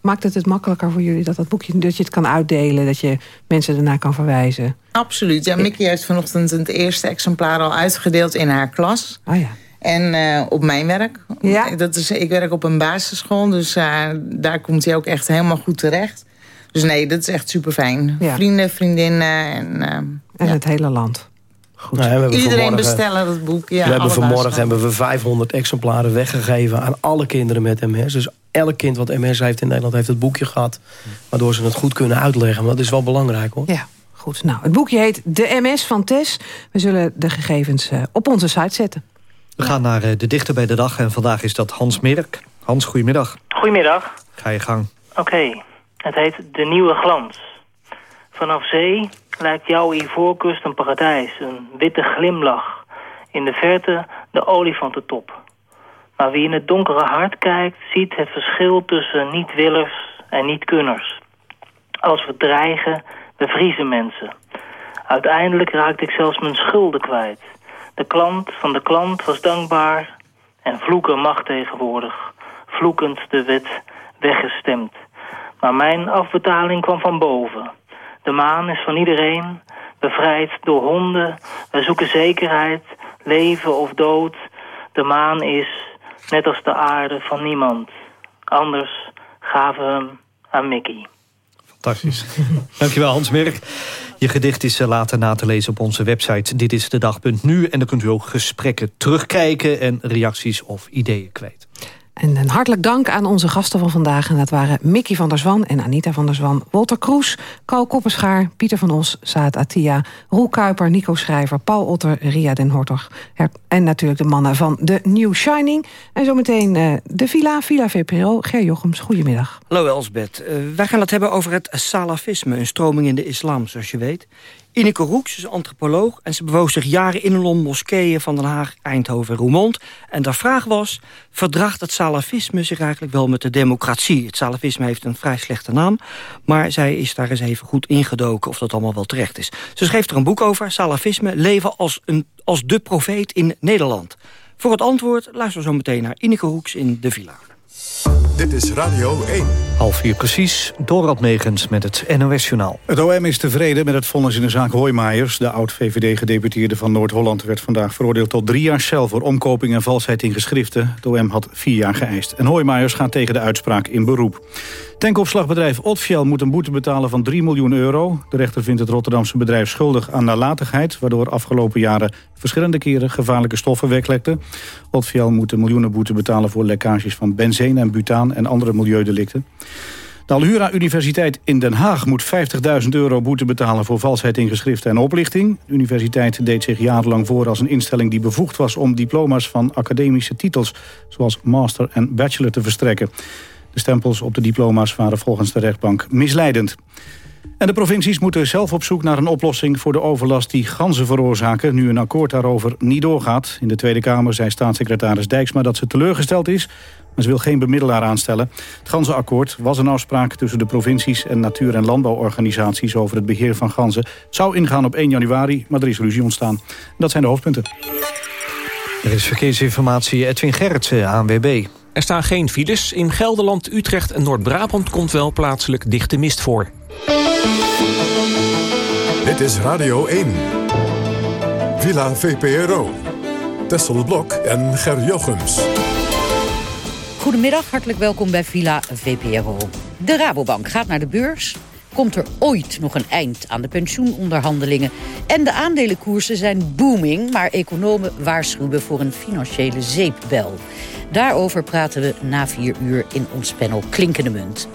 Maakt het het makkelijker voor jullie dat dat boekje... dat je het kan uitdelen, dat je mensen ernaar kan verwijzen? Absoluut. Ja, Mickey heeft vanochtend het eerste exemplaar al uitgedeeld in haar klas. Oh ja. En uh, op mijn werk. Ja? Dat is, ik werk op een basisschool, dus uh, daar komt hij ook echt helemaal goed terecht. Dus nee, dat is echt super fijn. Ja. Vrienden, vriendinnen en... Uh, en ja. het hele land. Goed. Nou, Iedereen bestellen dat boek. Ja, we hebben vanmorgen hebben we 500 exemplaren weggegeven aan alle kinderen met MS. Dus elk kind wat MS heeft in Nederland heeft het boekje gehad. Waardoor ze het goed kunnen uitleggen. Maar dat is wel belangrijk hoor. Ja, goed. Nou, het boekje heet De MS van Tess. We zullen de gegevens uh, op onze site zetten. We gaan naar uh, de dichter bij de dag. En vandaag is dat Hans Merk. Hans, goedemiddag. Goedemiddag. Ga je gang. Oké. Okay. Het heet De Nieuwe Glans. Vanaf zee lijkt jouw ivoorkust een paradijs, een witte glimlach. In de verte de olifantentop. Maar wie in het donkere hart kijkt, ziet het verschil tussen niet-willers en niet-kunners. Als we dreigen, bevriezen mensen. Uiteindelijk raakte ik zelfs mijn schulden kwijt. De klant van de klant was dankbaar en vloeken mag tegenwoordig. Vloekend de wet weggestemd. Maar mijn afbetaling kwam van boven. De maan is van iedereen, bevrijd door honden. Wij zoeken zekerheid, leven of dood. De maan is, net als de aarde, van niemand. Anders gaven we hem aan Mickey. Fantastisch. <laughs> Dankjewel Hans Merk. Je gedicht is later na te lezen op onze website Dit is de dag.nu. En dan kunt u ook gesprekken terugkijken en reacties of ideeën kwijt. En een hartelijk dank aan onze gasten van vandaag. En dat waren Mickey van der Zwan en Anita van der Zwan. Walter Kroes, Carl Koppenschaar, Pieter van Os, Saad Atia... Roel Kuiper, Nico Schrijver, Paul Otter, Ria den Hortog... en natuurlijk de mannen van de New Shining. En zometeen uh, de Villa, Villa VPRO. Ger Jochems, goedemiddag. Hallo Elsbeth. Uh, wij gaan het hebben over het salafisme, een stroming in de islam, zoals je weet. Ineke Roeks is antropoloog en ze bewoog zich jaren in Londen moskeeën van Den Haag, Eindhoven en Roermond. En de vraag was, verdraagt het salafisme zich eigenlijk wel met de democratie? Het salafisme heeft een vrij slechte naam, maar zij is daar eens even goed ingedoken of dat allemaal wel terecht is. Ze schreef er een boek over, salafisme, leven als, een, als de profeet in Nederland. Voor het antwoord luister zo meteen naar Ineke Roeks in De Villa. Dit is Radio 1. Half vier precies, Dorald Megens met het NOS-journaal. Het OM is tevreden met het vonnis in de zaak Hoijmaijers. De oud-VVD-gedeputeerde van Noord-Holland werd vandaag veroordeeld tot drie jaar cel... voor omkoping en valsheid in geschriften. Het OM had vier jaar geëist. En Hoijmaijers gaat tegen de uitspraak in beroep. Tankopslagbedrijf Otfiel moet een boete betalen van 3 miljoen euro. De rechter vindt het Rotterdamse bedrijf schuldig aan nalatigheid... waardoor afgelopen jaren verschillende keren gevaarlijke stoffen weglekten. Otfiel moet een miljoenenboete betalen voor lekkages van benzine en butaan... en andere milieudelicten. De Alhura Universiteit in Den Haag moet 50.000 euro boete betalen... voor valsheid in geschriften en oplichting. De universiteit deed zich jarenlang voor als een instelling die bevoegd was... om diploma's van academische titels, zoals master en bachelor, te verstrekken. De stempels op de diploma's waren volgens de rechtbank misleidend. En de provincies moeten zelf op zoek naar een oplossing voor de overlast die ganzen veroorzaken, nu een akkoord daarover niet doorgaat. In de Tweede Kamer zei staatssecretaris Dijksma dat ze teleurgesteld is, maar ze wil geen bemiddelaar aanstellen. Het ganzenakkoord was een afspraak tussen de provincies en natuur- en landbouworganisaties over het beheer van ganzen. Het zou ingaan op 1 januari, maar er is ruzie ontstaan. Dat zijn de hoofdpunten. Er is verkeersinformatie Edwin Gerritsen, ANWB. Er staan geen files. In Gelderland, Utrecht en Noord-Brabant komt wel plaatselijk dichte mist voor. Dit is Radio 1. Villa VPRO. Tessel Blok en Ger Jochems. Goedemiddag, hartelijk welkom bij Villa VPRO. De Rabobank gaat naar de beurs. Komt er ooit nog een eind aan de pensioenonderhandelingen? En de aandelenkoersen zijn booming, maar economen waarschuwen voor een financiële zeepbel. Daarover praten we na vier uur in ons panel Klinkende Munt.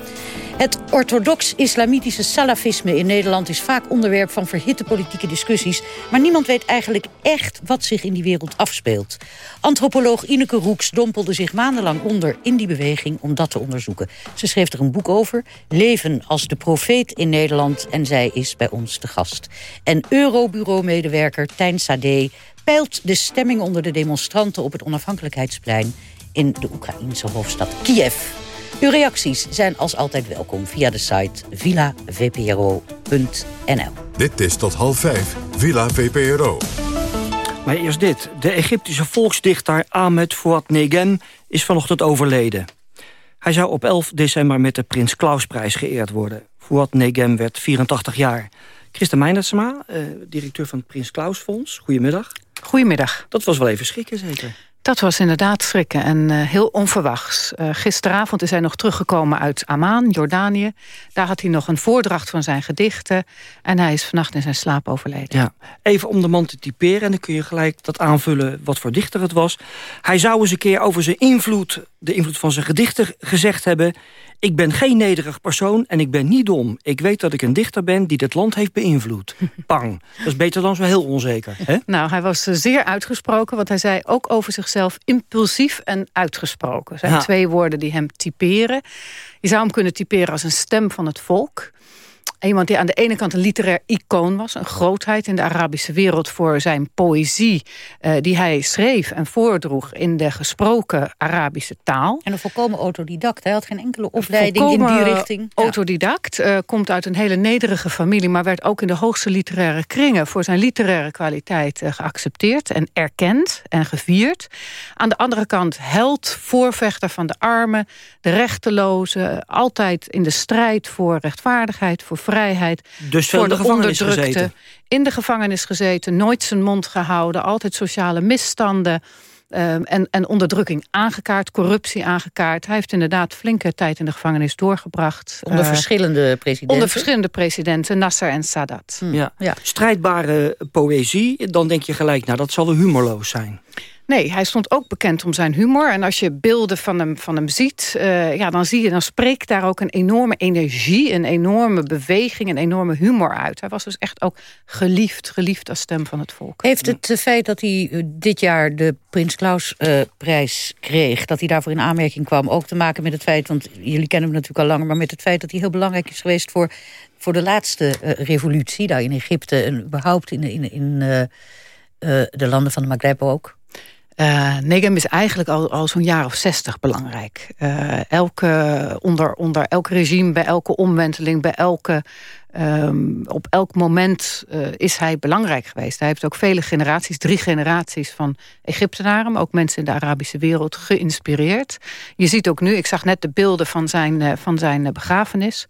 Het orthodox-islamitische salafisme in Nederland... is vaak onderwerp van verhitte politieke discussies... maar niemand weet eigenlijk echt wat zich in die wereld afspeelt. Antropoloog Ineke Roeks dompelde zich maandenlang onder in die beweging... om dat te onderzoeken. Ze schreef er een boek over, Leven als de profeet in Nederland... en zij is bij ons te gast. En Eurobureau-medewerker Tijn Sade peilt de stemming onder de demonstranten... op het onafhankelijkheidsplein in de Oekraïense hoofdstad Kiev. Uw reacties zijn als altijd welkom via de site villavpro.nl. Dit is tot half vijf, Villa VPRO. Maar eerst dit. De Egyptische volksdichter Ahmed Fouad Negem is vanochtend overleden. Hij zou op 11 december met de Prins Klausprijs geëerd worden. Fouad Negem werd 84 jaar. Christa Meinersma, eh, directeur van het Prins Klaus Fonds. Goedemiddag. Goedemiddag. Dat was wel even schrikken zeker? Dat was inderdaad schrikken en uh, heel onverwachts. Uh, gisteravond is hij nog teruggekomen uit Amman, Jordanië. Daar had hij nog een voordracht van zijn gedichten. En hij is vannacht in zijn slaap overleden. Ja. Even om de man te typeren, en dan kun je gelijk dat aanvullen wat voor dichter het was. Hij zou eens een keer over zijn invloed, de invloed van zijn gedichten gezegd hebben... Ik ben geen nederig persoon en ik ben niet dom. Ik weet dat ik een dichter ben die dit land heeft beïnvloed. <laughs> Pang. Dat is beter dan zo heel onzeker. Hè? Nou, hij was zeer uitgesproken, want hij zei ook over zichzelf impulsief en uitgesproken. Zijn Ja. twee woorden die hem typeren. Je zou hem kunnen typeren als een stem van het volk. Iemand die aan de ene kant een literair icoon was. Een grootheid in de Arabische wereld voor zijn poëzie. eh, die hij schreef en voordroeg in de gesproken Arabische taal. En een volkomen autodidact. Hij had geen enkele opleiding in die richting. Autodidact, eh, komt uit een hele nederige familie... maar werd ook in de hoogste literaire kringen... voor zijn literaire kwaliteit eh, geaccepteerd en erkend en gevierd. Aan de andere kant held, voorvechter van de armen... de rechtelozen, altijd in de strijd voor rechtvaardigheid... voor vrijheid, Dus veel voor in de de gevangenis onderdrukte. gezeten. In de gevangenis gezeten, nooit zijn mond gehouden... altijd sociale misstanden... eh, en, en onderdrukking aangekaart, corruptie aangekaart. Hij heeft inderdaad flinke tijd in de gevangenis doorgebracht. Onder Eh, verschillende presidenten. Onder verschillende presidenten, Nasser en Sadat. Ja. Strijdbare poëzie, dan denk je gelijk, nou dat zal wel humorloos zijn. Nee, hij stond ook bekend om zijn humor. En als je beelden van hem, van hem ziet, uh, ja, dan zie je, dan spreekt daar ook een enorme energie, een enorme beweging, een enorme humor uit. Hij was dus echt ook geliefd, geliefd als stem van het volk. Heeft het feit dat hij eh, dit jaar de Prins Klaus uh, prijs kreeg, dat hij daarvoor in aanmerking kwam, ook te maken met het feit, want jullie kennen hem natuurlijk al langer, maar met het feit dat hij heel belangrijk is geweest voor, voor de laatste uh, revolutie daar in Egypte en überhaupt in, in, in de landen van de Maghreb ook? Uh, Negem is eigenlijk al, al zo'n jaar of zestig belangrijk. Uh, elke, onder, onder elk regime, bij elke omwenteling, bij elke, um, op elk moment uh, is hij belangrijk geweest. Hij heeft ook vele generaties, drie generaties van Egyptenaren... maar ook mensen in de Arabische wereld geïnspireerd. Je ziet ook nu, ik zag net de beelden van zijn, van zijn begrafenis...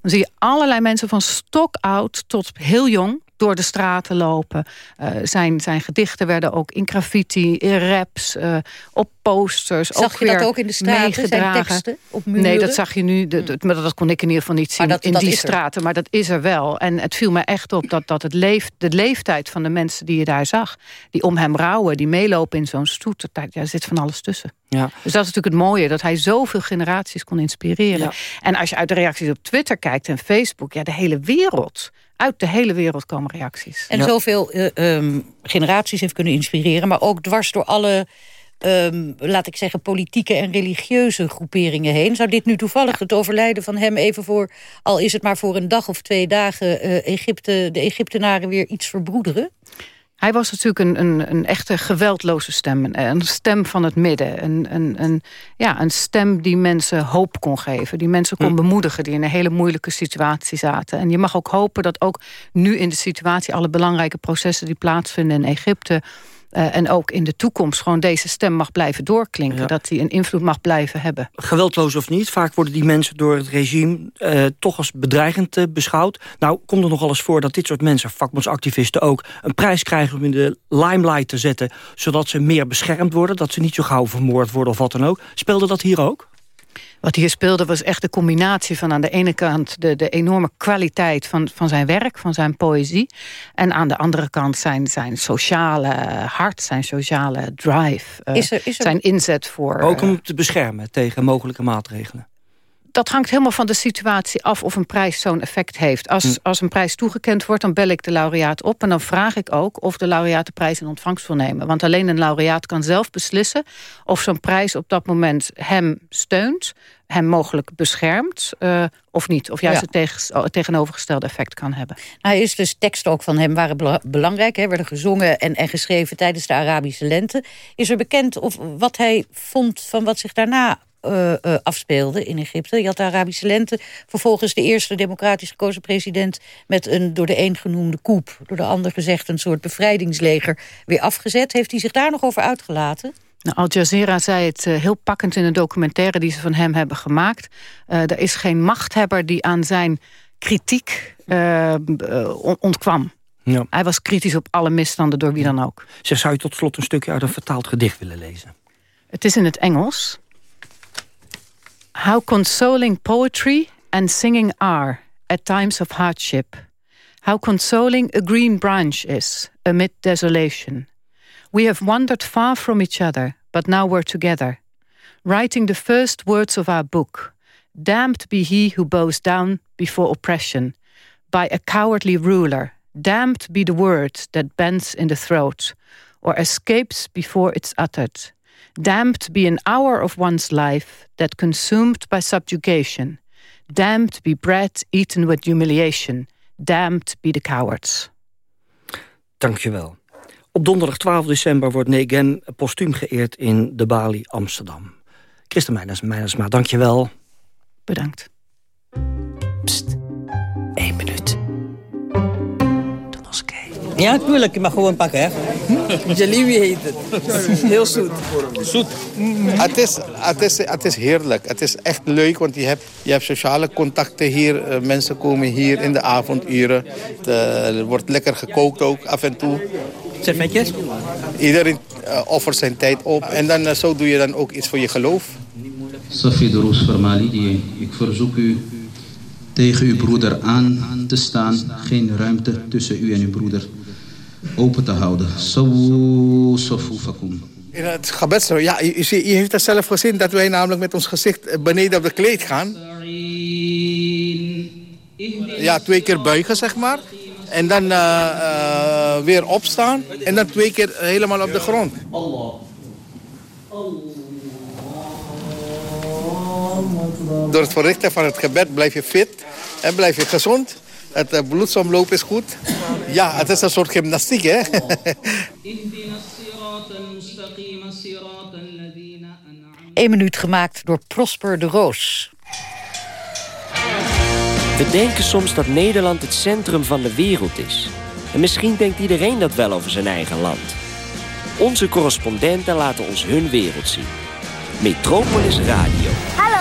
Dan zie je allerlei mensen van stok oud tot heel jong door de straten lopen. Uh, zijn, zijn gedichten werden ook in graffiti, in raps, uh, op posters. Zag ook je weer dat ook in de straten, zijn teksten op muren? Nee, dat zag je nu, de, de, maar dat kon ik in ieder geval niet zien dat, in dat die straten. Maar dat is er wel. En het viel me echt op dat, dat het leeft, de leeftijd van de mensen die je daar zag... die om hem rouwen, die meelopen in zo'n stoet... daar zit van alles tussen. Ja. Dus dat is natuurlijk het mooie, dat hij zoveel generaties kon inspireren. Ja. En als je uit de reacties op Twitter kijkt en Facebook... ja, de hele wereld uit de hele wereld komen reacties. En zoveel uh, um, generaties heeft kunnen inspireren... maar ook dwars door alle, um, laat ik zeggen... politieke en religieuze groeperingen heen. Zou dit nu toevallig het overlijden van hem even voor... al is het maar voor een dag of twee dagen... Uh, Egypte, de Egyptenaren weer iets verbroederen? Hij was natuurlijk een, een, een echte geweldloze stem. Een stem van het midden. Een, een, een, ja, een stem die mensen hoop kon geven. Die mensen kon hm. bemoedigen. Die in een hele moeilijke situatie zaten. En je mag ook hopen dat ook nu in de situatie... alle belangrijke processen die plaatsvinden in Egypte uh, en ook in de toekomst gewoon deze stem mag blijven doorklinken. Ja. Dat die een invloed mag blijven hebben. Geweldloos of niet, vaak worden die mensen door het regime uh, toch als bedreigend uh, beschouwd. Nou, komt er nogal eens voor dat dit soort mensen, vakbondsactivisten ook... een prijs krijgen om in de limelight te zetten... zodat ze meer beschermd worden, dat ze niet zo gauw vermoord worden of wat dan ook. Speelde dat hier ook? Wat hier speelde was echt de combinatie van aan de ene kant... de, de enorme kwaliteit van, van zijn werk, van zijn poëzie... en aan de andere kant zijn, zijn sociale hart, zijn sociale drive... Uh, is er, is er... zijn inzet voor... Ook om te beschermen tegen mogelijke maatregelen dat hangt helemaal van de situatie af of een prijs zo'n effect heeft. Als, hm. als een prijs toegekend wordt, dan bel ik de laureaat op... en dan vraag ik ook of de laureaat de prijs in ontvangst wil nemen. Want alleen een laureaat kan zelf beslissen... of zo'n prijs op dat moment hem steunt, hem mogelijk beschermt uh, of niet. Of juist ja. het tegenovergestelde effect kan hebben. Nou, is dus teksten ook van hem waren belangrijk. Hè, werden gezongen en, en geschreven tijdens de Arabische lente. Is er bekend of wat hij vond van wat zich daarna uh, uh, afspeelde in Egypte. Je had de Arabische lente. Vervolgens de eerste democratisch gekozen president... met een door de een genoemde coup, door de ander gezegd... een soort bevrijdingsleger weer afgezet. Heeft hij zich daar nog over uitgelaten? Nou, Al Jazeera zei het uh, heel pakkend in een documentaire... die ze van hem hebben gemaakt. er is geen machthebber die aan zijn kritiek ontkwam. Ja. Hij was kritisch op alle misstanden door wie dan ook. Zeg, zou je tot slot een stukje uit een vertaald gedicht willen lezen? Het is in het Engels. How consoling poetry and singing are at times of hardship. How consoling a green branch is amid desolation. We have wandered far from each other, but now we're together, writing the first words of our book. Damned be he who bows down before oppression, by a cowardly ruler. Damned be the word that bends in the throat, or escapes before it's uttered. Damned be an hour of one's life that consumed by subjugation. Damned be bread eaten with humiliation. Damned be the cowards. Dankjewel. Op donderdag 12 december wordt Negen postuum geëerd in de Bali Amsterdam. Christen Meinersma, dankjewel. Bedankt. Pst, één minuut. Ja, tuurlijk. Je mag gewoon pakken, hè. Jalebi heet het. Heel zoet. Zoet. Het, is, het, is, het is heerlijk. Het is echt leuk, want je hebt, je hebt sociale contacten hier. Uh, mensen komen hier in de avonduren. Er wordt lekker gekookt ook, af en toe. Servetjes? Iedereen uh, offert zijn tijd op. En dan, zo doe je dan ook iets voor je geloof. Safi Roos Vermali, ik verzoek u tegen uw broeder aan te staan. Geen ruimte tussen u en uw broeder open te houden. In het gebedsroom, ja, je, je, je heeft het zelf gezien... dat wij namelijk met ons gezicht beneden op de kleed gaan. Ja, twee keer buigen, zeg maar. En dan uh, uh, weer opstaan. En dan twee keer helemaal op de grond. Door het verrichten van het gebed blijf je fit en blijf je gezond. Het uh, bloedsomloop is goed. Ja, het is een soort gymnastiek, hè? Eén minuut gemaakt door Prosper de Roos. We denken soms dat Nederland het centrum van de wereld is. En misschien denkt iedereen dat wel over zijn eigen land. Onze correspondenten laten ons hun wereld zien. Metropolis Radio.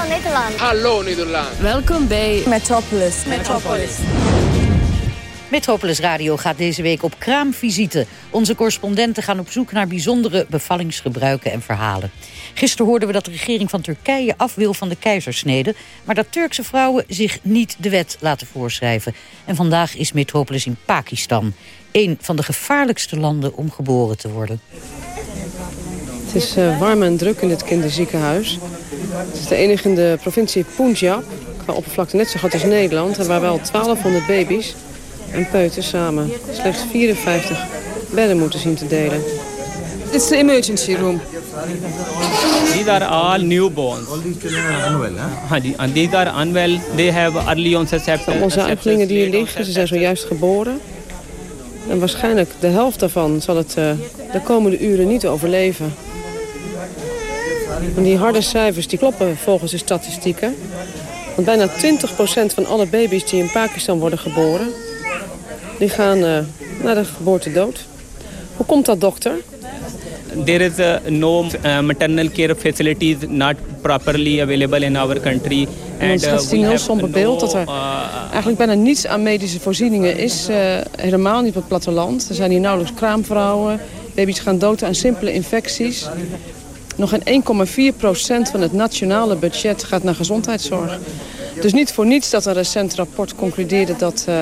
Hallo Nederland. Hallo Nederland. Welkom bij Metropolis. Metropolis. Metropolis Radio gaat deze week op kraamvisite. Onze correspondenten gaan op zoek naar bijzondere bevallingsgebruiken en verhalen. Gisteren hoorden we dat de regering van Turkije af wil van de keizersnede... maar dat Turkse vrouwen zich niet de wet laten voorschrijven. En vandaag is Metropolis in Pakistan. Een van de gevaarlijkste landen om geboren te worden. Het is uh, warm en druk in het kinderziekenhuis. Het is de enige in de provincie Punjab, qua oppervlakte net zo groot als Nederland... en waar wel 1200 baby's en peuters samen slechts 54 bedden moeten zien te delen. It's the emergency room. These are all newborns. And these are unwell. They have early onset sepsis. Onze zuigelingen die hier liggen, ze zijn zojuist geboren. En waarschijnlijk de helft daarvan zal het uh, de komende uren niet overleven. En die harde cijfers die kloppen volgens de statistieken. Want bijna 20% van alle baby's die in Pakistan worden geboren... die gaan uh, na de geboorte dood. Hoe komt dat, dokter? There is uh, no uh, maternal care facilities not properly available in our country. En schetst hij een heel somber beeld dat er eigenlijk bijna niets aan medische voorzieningen is. helemaal niet op het platteland. Er zijn hier nauwelijks kraamvrouwen. Baby's gaan dood aan simpele infecties. Nog geen 1,4 procent van het nationale budget gaat naar gezondheidszorg. Dus niet voor niets dat een recent rapport concludeerde dat uh,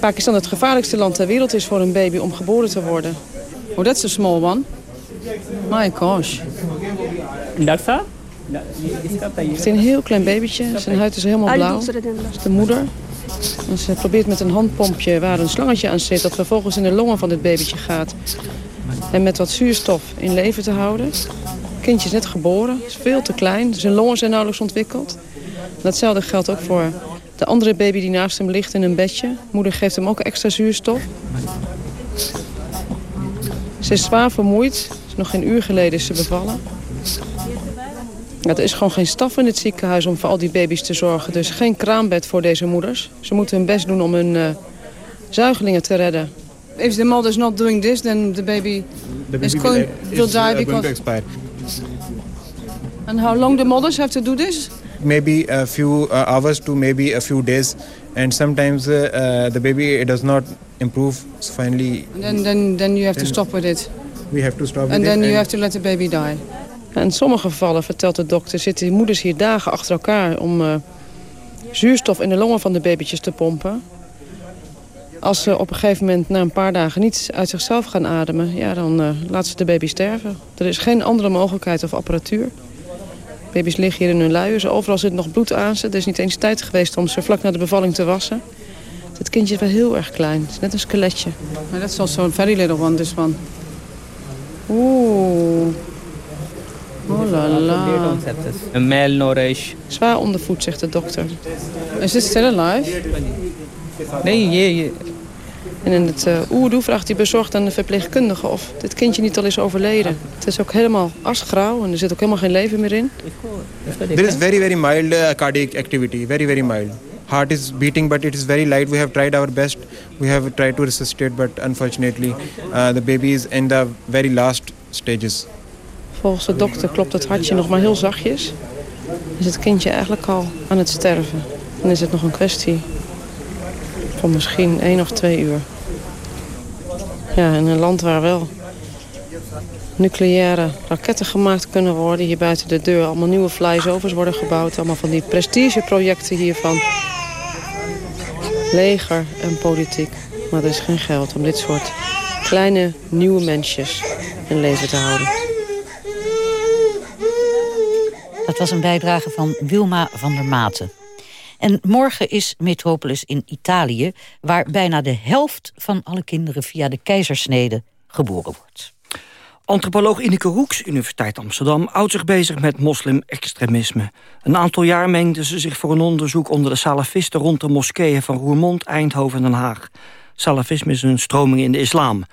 Pakistan het gevaarlijkste land ter wereld is voor een baby om geboren te worden. Oh, that's a small one. My gosh. Dokter? Het is een heel klein babytje. Zijn huid is helemaal blauw. Dat is de moeder. En ze probeert met een handpompje waar een slangetje aan zit... dat vervolgens in de longen van dit babytje gaat. En met wat zuurstof in leven te houden. Het kindje is net geboren, is veel te klein. Zijn longen zijn nauwelijks ontwikkeld. Datzelfde geldt ook voor de andere baby die naast hem ligt in een bedje. Moeder geeft hem ook extra zuurstof. Ze is zwaar vermoeid. Nog geen uur geleden is ze bevallen. Ja, er is gewoon geen staf in het ziekenhuis om voor al die baby's te zorgen. Dus geen kraambed voor deze moeders. Ze moeten hun best doen om hun uh, zuigelingen te redden. If the mother is not doing this, then the baby, the baby is going, will, will is, die because... And how long the mothers have to do this? Maybe a few uh, hours to maybe a few days. And sometimes uh, the baby does not improve. So finally... And then, then, then you have to stop with it. We have to stop And with then it. you have to let the baby die. In sommige gevallen, vertelt de dokter, zitten moeders hier dagen achter elkaar... om uh, zuurstof in de longen van de babytjes te pompen. Als ze op een gegeven moment na een paar dagen niet uit zichzelf gaan ademen... Ja, dan uh, laten ze de baby sterven. Er is geen andere mogelijkheid of apparatuur. Baby's liggen hier in hun luiers. Overal zit nog bloed aan ze. Er is niet eens tijd geweest om ze vlak na de bevalling te wassen. Het kindje is wel heel erg klein. Het is net een skeletje. Maar dat is also a very little one, this one. Oeh. Oh la la. Malnourished. Zwaar ondervoed, zegt de dokter. Is dit still alive? Nee, yeah, yeah. En in het uh, Oerdoe vraagt hij bezorgd aan de verpleegkundige of dit kindje niet al is overleden. Het is ook helemaal asgrauw en er zit ook helemaal geen leven meer in. There is very, very mild uh, cardiac activity. Very, very mild. Heart is beating, but it is very light. We have tried our best. We have tried to resuscitate, but unfortunately, uh, the baby is in the very last stages. Volgens de dokter klopt het hartje nog maar heel zachtjes. Is het kindje eigenlijk al aan het sterven. Dan is het nog een kwestie van misschien één of twee uur. Ja, in een land waar wel nucleaire raketten gemaakt kunnen worden. Hier buiten de deur allemaal nieuwe flyovers worden gebouwd. Allemaal van die prestigeprojecten hiervan. Leger en politiek. Maar er is geen geld om dit soort kleine nieuwe mensjes in leven te houden. Dat was een bijdrage van Wilma van der Maten. En morgen is Metropolis in Italië... waar bijna de helft van alle kinderen via de keizersnede geboren wordt. Antropoloog Ineke Roeks, Universiteit Amsterdam... houdt zich bezig met moslim-extremisme. Een aantal jaar mengde ze zich voor een onderzoek... onder de salafisten rond de moskeeën van Roermond, Eindhoven en Den Haag. Salafisme is een stroming in de islam.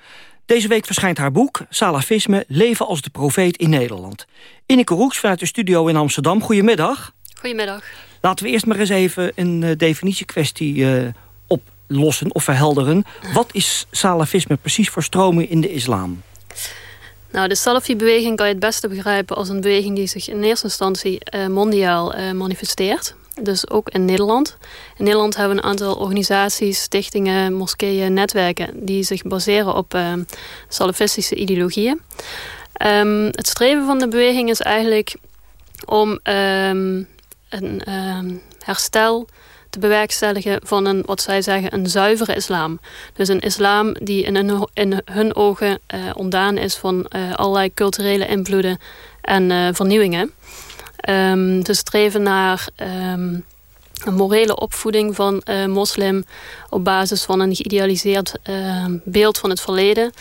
Deze week verschijnt haar boek Salafisme, leven als de profeet in Nederland. Ineke Roeks vanuit de studio in Amsterdam. Goedemiddag. Goedemiddag. Laten we eerst maar eens even een uh, definitiekwestie uh, oplossen of verhelderen. Wat is salafisme precies voor stroming in de islam? Nou, de Salafi-beweging kan je het beste begrijpen als een beweging die zich in eerste instantie uh, mondiaal manifesteert. Dus ook in Nederland. In Nederland hebben we een aantal organisaties, stichtingen, moskeeën, netwerken... die zich baseren op uh, salafistische ideologieën. Um, het streven van de beweging is eigenlijk om um, een um, herstel te bewerkstelligen van een, wat zij zeggen, een zuivere islam. Dus een islam die in hun, in hun ogen uh, ontdaan is van uh, allerlei culturele invloeden en uh, vernieuwingen. Um, te streven naar um, een morele opvoeding van moslim op basis van een geïdealiseerd beeld van het verleden.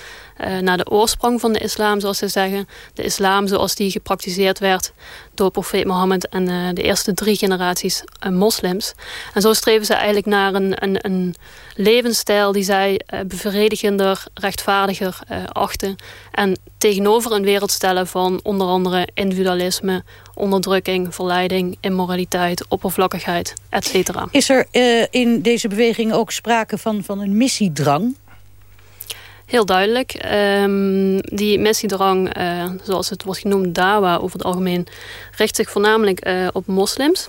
Uh, naar de oorsprong van de islam, zoals ze zeggen. De islam zoals die gepraktiseerd werd door profeet Mohammed en uh, de eerste drie generaties uh, moslims. En zo streven ze eigenlijk naar een, een, een levensstijl die zij bevredigender, rechtvaardiger achten. En tegenover een wereld stellen van onder andere individualisme, onderdrukking, verleiding, immoraliteit, oppervlakkigheid, etc. Is er in deze beweging ook sprake van, van een missiedrang? Heel duidelijk. Um, die missiedrang, uh, zoals het wordt genoemd, dawa over het algemeen, richt zich voornamelijk uh, op moslims.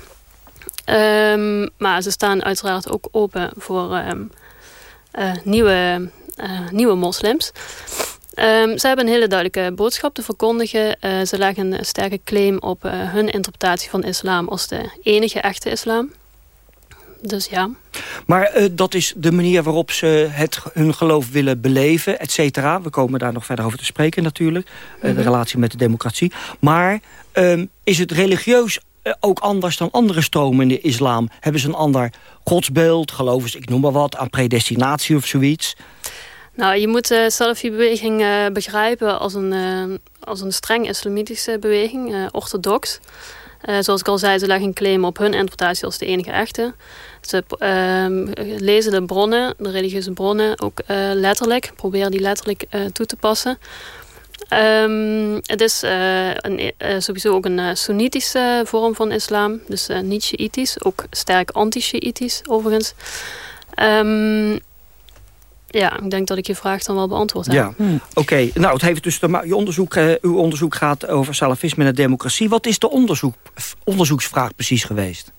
Um, maar ze staan uiteraard ook open voor um, uh, nieuwe, nieuwe moslims. ze hebben een hele duidelijke boodschap te verkondigen. ze leggen een sterke claim op hun interpretatie van islam als de enige echte islam. Dus ja. Maar uh, dat is de manier waarop ze het, hun geloof willen beleven, et cetera. We komen daar nog verder over te spreken natuurlijk. Mm -hmm. De mhm. relatie met de democratie. Maar um, is het religieus uh, ook anders dan andere stromen in de islam? Hebben ze een ander godsbeeld? Geloven ze, ik noem maar wat, aan predestinatie of zoiets? Nou, je moet de Salafi-beweging begrijpen als een, als een streng islamitische beweging, orthodox. Uh, zoals ik al zei, ze leggen claim op hun interpretatie als de enige echte. Ze uh, lezen de bronnen, de religieuze bronnen, ook uh, letterlijk. Proberen die letterlijk uh, toe te passen. Um, het is een, sowieso ook een Soenitische vorm van islam. Dus niet Shiïtisch, ook sterk anti-Shiïtisch overigens. Um, ja, ik denk dat ik je vraag dan wel beantwoord heb. Ja, hmm. oké. Nou, het heeft dus de, je onderzoek, uh, uw onderzoek gaat over salafisme en democratie. Wat is de onderzoek, onderzoeksvraag precies geweest?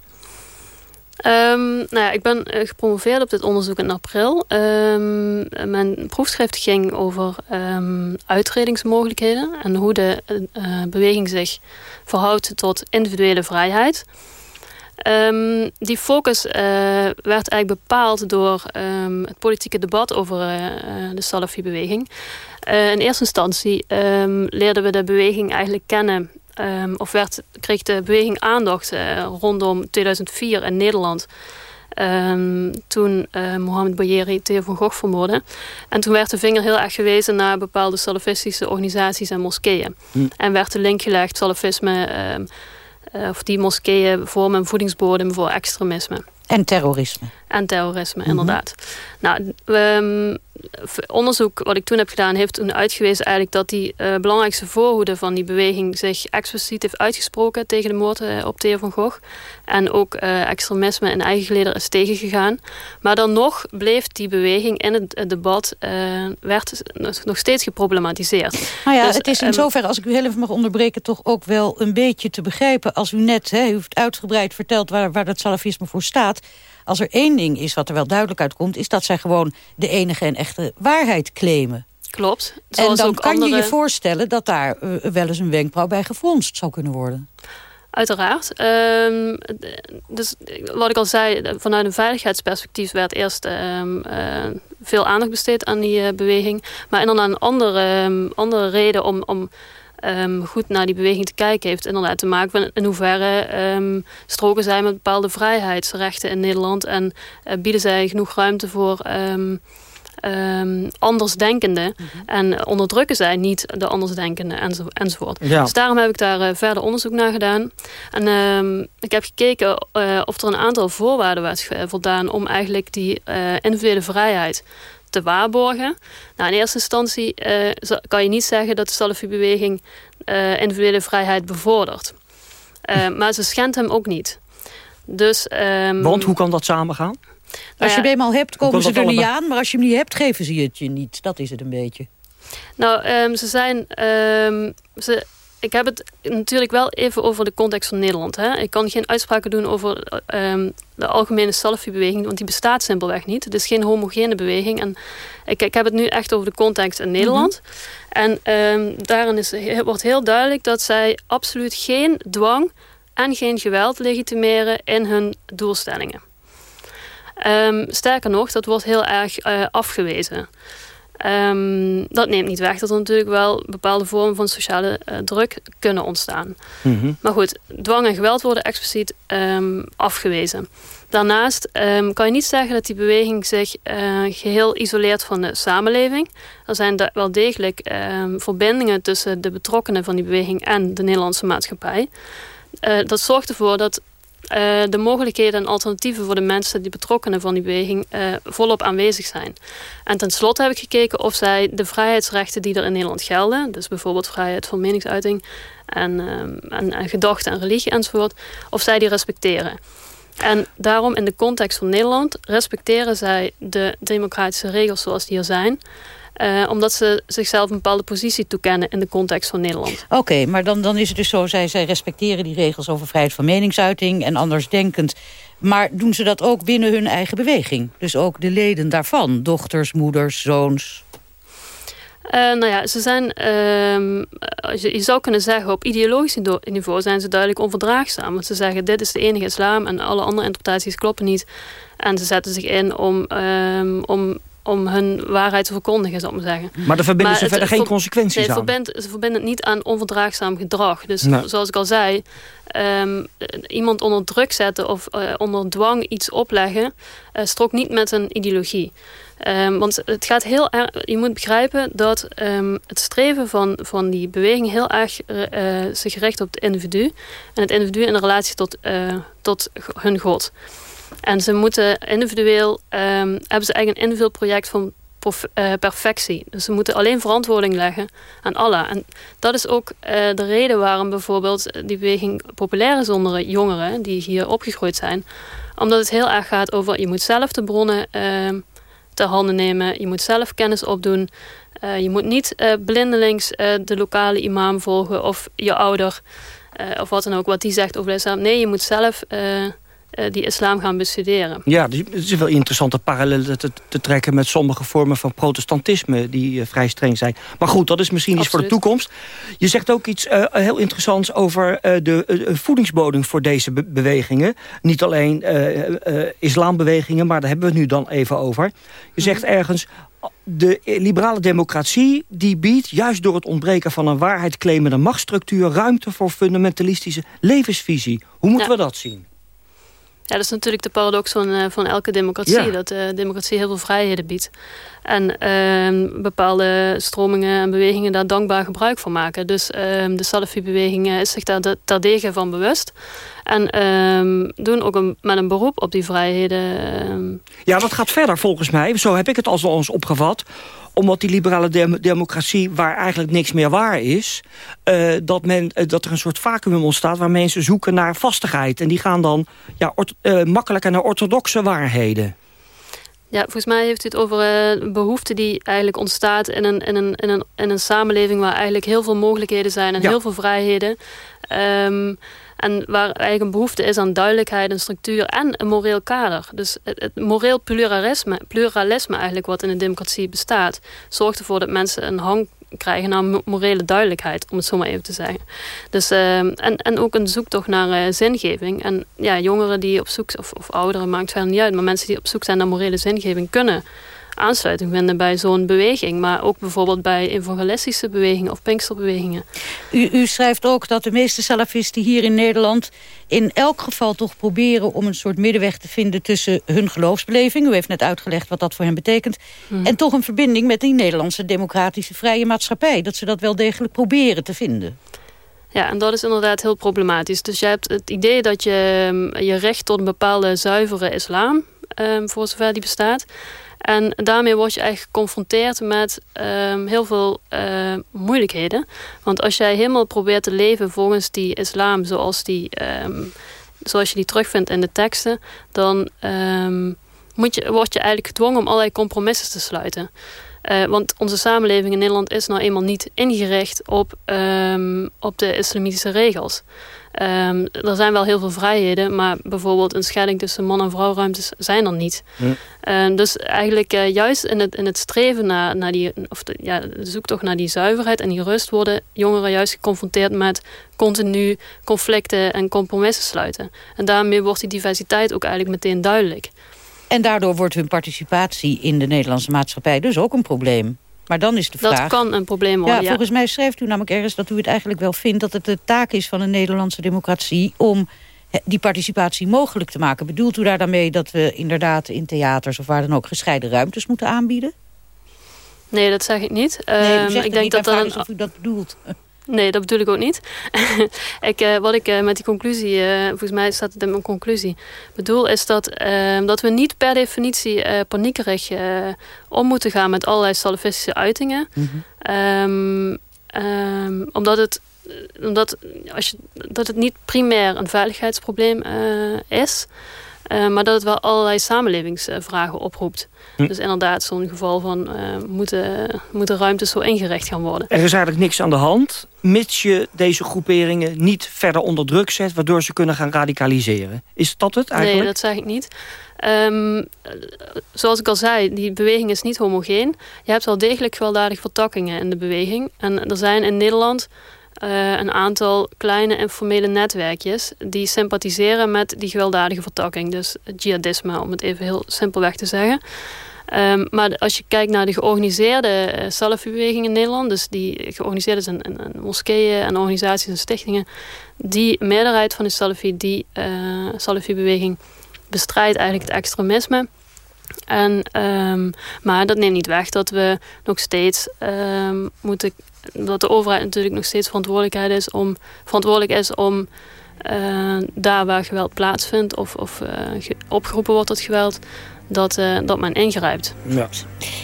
Um, nou ja, ik ben uh, gepromoveerd op dit onderzoek in april. Um, mijn proefschrift ging over um, uitredingsmogelijkheden... en hoe de uh, beweging zich verhoudt tot individuele vrijheid... Um, die focus uh, werd eigenlijk bepaald door um, het politieke debat over uh, de Salafi-beweging. Uh, in eerste instantie um, leerden we de beweging eigenlijk kennen... of werd, kreeg de beweging aandacht rondom 2004 in Nederland... toen Mohammed Bayeri Theo van Gogh vermoordde. En toen werd de vinger heel erg gewezen naar bepaalde salafistische organisaties en moskeeën. Hm. En werd de link gelegd, salafisme of die moskeeën vormen een voedingsbodem voor extremisme. En terrorisme. En terrorisme, mm -hmm. inderdaad. Nou, we, onderzoek wat ik toen heb gedaan heeft toen uitgewezen eigenlijk dat die uh, belangrijkste voorhoede van die beweging zich expliciet heeft uitgesproken tegen de moord uh, op Theo van Gogh. En ook uh, extremisme in eigen geleden is tegengegaan. Maar dan nog bleef die beweging in het debat, werd nog steeds geproblematiseerd. Nou ja, dus, het is in um, zoverre, als ik u heel even mag onderbreken, toch ook wel een beetje te begrijpen. Als u net, hè, u heeft uitgebreid verteld waar, waar dat salafisme voor staat. Als er één ding is wat er wel duidelijk uitkomt... is dat zij gewoon de enige en echte waarheid claimen. Klopt. Zoals en dan ook kan andere... je je voorstellen dat daar uh, wel eens een wenkbrauw bij gefronst zou kunnen worden. Uiteraard. Um, dus wat ik al zei, vanuit een veiligheidsperspectief werd eerst um, uh, veel aandacht besteed aan die uh, beweging. Maar inderdaad een andere, um, andere reden om, om ehm, goed naar die beweging te kijken heeft. Inderdaad te maken met in hoeverre um, stroken zij met bepaalde vrijheidsrechten in Nederland. En uh, bieden zij genoeg ruimte voor... Um, andersdenkenden. Mm -hmm. En onderdrukken zij niet de andersdenkenden enzo enzovoort. Ja. Dus daarom heb ik daar uh, verder onderzoek naar gedaan. En ik heb gekeken uh, of er een aantal voorwaarden werd voldaan... om eigenlijk die individuele vrijheid te waarborgen. Nou, in eerste instantie kan je niet zeggen dat de Salafi-beweging individuele vrijheid bevordert. Hm. Maar ze schendt hem ook niet. Dus, um, Want hoe kan dat samengaan? Als je hem eenmaal hebt, komen ze er niet aan. Maar als je hem niet hebt, geven ze het je niet. Dat is het een beetje. Nou, um, ze zijn... Um, ze, ik heb het natuurlijk wel even over de context van Nederland. Hè. Ik kan geen uitspraken doen over um, de algemene Salafi-beweging, want die bestaat simpelweg niet. Het is geen homogene beweging. En ik, ik heb het nu echt over de context in Nederland. Mm -hmm. En um, daarin is, wordt heel duidelijk dat zij absoluut geen dwang en geen geweld legitimeren in hun doelstellingen. Um, sterker nog, dat wordt heel erg uh, afgewezen. Um, dat neemt niet weg dat er natuurlijk wel bepaalde vormen van sociale uh, druk kunnen ontstaan. Mm -hmm. Maar goed, dwang en geweld worden expliciet um, afgewezen. Daarnaast um, kan je niet zeggen dat die beweging zich uh, geheel isoleert van de samenleving. Er zijn wel degelijk verbindingen tussen de betrokkenen van die beweging en de Nederlandse maatschappij. Uh, dat zorgt ervoor dat uh, de mogelijkheden en alternatieven voor de mensen die betrokkenen van die beweging uh, volop aanwezig zijn. En tenslotte heb ik gekeken of zij de vrijheidsrechten die er in Nederland gelden, dus bijvoorbeeld vrijheid van meningsuiting en, uh, en, en gedachte en religie enzovoort, of zij die respecteren. En daarom in de context van Nederland respecteren zij de democratische regels zoals die er zijn. Uh, omdat ze zichzelf een bepaalde positie toekennen in de context van Nederland. Oké, okay, maar dan, dan is het dus zo, zij, zij respecteren die regels over vrijheid van meningsuiting en andersdenkend. Maar doen ze dat ook binnen hun eigen beweging? Dus ook de leden daarvan, dochters, moeders, zoons? Uh, nou ja, ze zijn, uh, je, zou kunnen zeggen, op ideologisch niveau zijn ze duidelijk onverdraagzaam. Want ze zeggen, dit is de enige islam en alle andere interpretaties kloppen niet. En ze zetten zich in om, um, om om hun waarheid te verkondigen, zou ik maar zeggen. Maar daar verbinden maar ze verder geen consequenties nee, aan? Verbindt, ze verbinden het niet aan onverdraagzaam gedrag. Dus nee. zoals ik al zei, um, iemand onder druk zetten of uh, onder dwang iets opleggen, uh, strookt niet met een ideologie. Um, want het gaat heel erg, je moet begrijpen dat um, het streven van, van die beweging heel erg uh, zich richt op het individu. En het individu in relatie tot, tot hun God. En ze moeten individueel, um, hebben ze eigenlijk een individueel project van uh, perfectie. Dus ze moeten alleen verantwoording leggen aan Allah. En dat is ook uh, de reden waarom bijvoorbeeld die beweging populair is onder jongeren die hier opgegroeid zijn. Omdat het heel erg gaat over je moet zelf de bronnen uh, ter handen nemen. Je moet zelf kennis opdoen. Uh, je moet niet blindelings de lokale imam volgen of je ouder. of wat dan ook, wat die zegt over de islam. Nee, je moet zelf die islam gaan bestuderen. Ja, dus het is wel interessante parallellen te, te, trekken... met sommige vormen van protestantisme die uh, vrij streng zijn. Maar goed, dat is misschien Absoluut. iets voor de toekomst. Je zegt ook iets uh, heel interessants over de voedingsbodem voor deze be bewegingen. Niet alleen islambewegingen, maar daar hebben we het nu dan even over. Je zegt mm -hmm. ergens... De liberale democratie die biedt, juist door het ontbreken van een waarheidclaimende machtsstructuur... ruimte voor fundamentalistische levensvisie. Hoe moeten ja. we dat zien? Ja, dat is natuurlijk de paradox van, uh, van elke democratie. Ja. Dat uh, democratie heel veel vrijheden biedt. En uh, bepaalde stromingen en bewegingen daar dankbaar gebruik van maken. Dus ehm, de Salafi-beweging is zich daar terdege van bewust. En ehm, doen ook een, met een beroep op die vrijheden. Ja, dat gaat verder volgens mij. Zo heb ik het als ons opgevat omdat die liberale dem democratie, waar eigenlijk niks meer waar is... Uh, dat, men, uh, dat er een soort vacuüm ontstaat waar mensen zoeken naar vastigheid. En die gaan dan ja, uh, makkelijker naar orthodoxe waarheden. Ja, volgens mij heeft u het over een behoefte die eigenlijk ontstaat in een, in, een, in, een, in een samenleving... waar eigenlijk heel veel mogelijkheden zijn en ja. heel veel vrijheden... Um, en waar eigenlijk een behoefte is aan duidelijkheid, een structuur en een moreel kader. Dus het, moreel pluralisme, pluralisme eigenlijk wat in een democratie bestaat... zorgt ervoor dat mensen een hang krijgen naar morele duidelijkheid, om het zo maar even te zeggen. Dus, uh, en, en ook een zoektocht naar uh, zingeving. En ja, jongeren die op zoek, of, of ouderen, maakt verder niet uit, maar mensen die op zoek zijn naar morele zingeving kunnen aansluiting vinden bij zo'n beweging. Maar ook bijvoorbeeld bij evangelistische bewegingen of pinksterbewegingen. U, u schrijft ook dat de meeste salafisten hier in Nederland... in elk geval toch proberen om een soort middenweg te vinden... tussen hun geloofsbeleving, u heeft net uitgelegd wat dat voor hen betekent... Mhm. en toch een verbinding met die Nederlandse democratische vrije maatschappij. Dat ze dat wel degelijk proberen te vinden. Ja, en dat is inderdaad heel problematisch. Dus je hebt het idee dat je ehm, je recht tot een bepaalde zuivere islam, um, voor zover die bestaat. En daarmee word je eigenlijk geconfronteerd met um, heel veel uh, moeilijkheden. Want als jij helemaal probeert te leven volgens die islam zoals, die, um, zoals je die terugvindt in de teksten, dan moet je, word je eigenlijk gedwongen om allerlei compromissen te sluiten. Uh, want onze samenleving in Nederland is nou eenmaal niet ingericht op, op de islamitische regels. Um, er zijn wel heel veel vrijheden, maar bijvoorbeeld een scheiding tussen man- en vrouwruimtes zijn er niet. Hm. Uh, dus eigenlijk uh, juist in het, in het streven naar, naar die, of de, ja, de zoektocht naar die zuiverheid en die rust worden jongeren juist geconfronteerd met continu conflicten en compromissen sluiten. En daarmee wordt die diversiteit ook eigenlijk meteen duidelijk. En daardoor wordt hun participatie in de Nederlandse maatschappij dus ook een probleem. Maar dan is de vraag... Dat kan een probleem worden, ja. Volgens mij schrijft u namelijk ergens dat u het eigenlijk wel vindt... dat het de taak is van een Nederlandse democratie... om die participatie mogelijk te maken. Bedoelt u daar dan mee dat we inderdaad in theaters... of waar dan ook gescheiden ruimtes moeten aanbieden? Nee, dat zeg ik niet. Nee, um, ik denk niet, dat of u dat bedoelt. Nee, dat bedoel ik ook niet. <laughs> ik, uh, wat ik uh, met die conclusie, uh, volgens mij staat het in mijn conclusie, bedoel is dat, ehm, dat we niet per definitie paniekerig om moeten gaan met allerlei salafistische uitingen. Mm -hmm. um, um, omdat het omdat als je, dat het niet primair een veiligheidsprobleem is. Uh, maar dat het wel allerlei samenlevingsvragen oproept. Hm. Dus inderdaad, zo'n geval van uh, moeten, moeten ruimtes zo ingericht gaan worden. Er is eigenlijk niks aan de hand, mits je deze groeperingen niet verder onder druk zet, waardoor ze kunnen gaan radicaliseren. Is dat het eigenlijk? Nee, dat zeg ik niet. Um, zoals ik al zei, die beweging is niet homogeen. Je hebt wel degelijk gewelddadige vertakkingen in de beweging. En er zijn in Nederland uh, een aantal kleine informele netwerkjes die sympathiseren met die gewelddadige vertakking. Dus jihadisme, om het even heel simpelweg te zeggen. Um, maar als je kijkt naar de georganiseerde uh, Salafi-beweging in Nederland, dus die georganiseerd is in, moskeeën en organisaties en stichtingen, die meerderheid van de Salafi, die uh, bestrijdt eigenlijk het extremisme. En, um, maar dat neemt niet weg dat we nog steeds um, moeten dat de overheid natuurlijk nog steeds verantwoordelijkheid is om, verantwoordelijk is om uh, daar waar geweld plaatsvindt of, of uh, opgeroepen wordt tot geweld, dat, uh, dat men ingrijpt. Ja.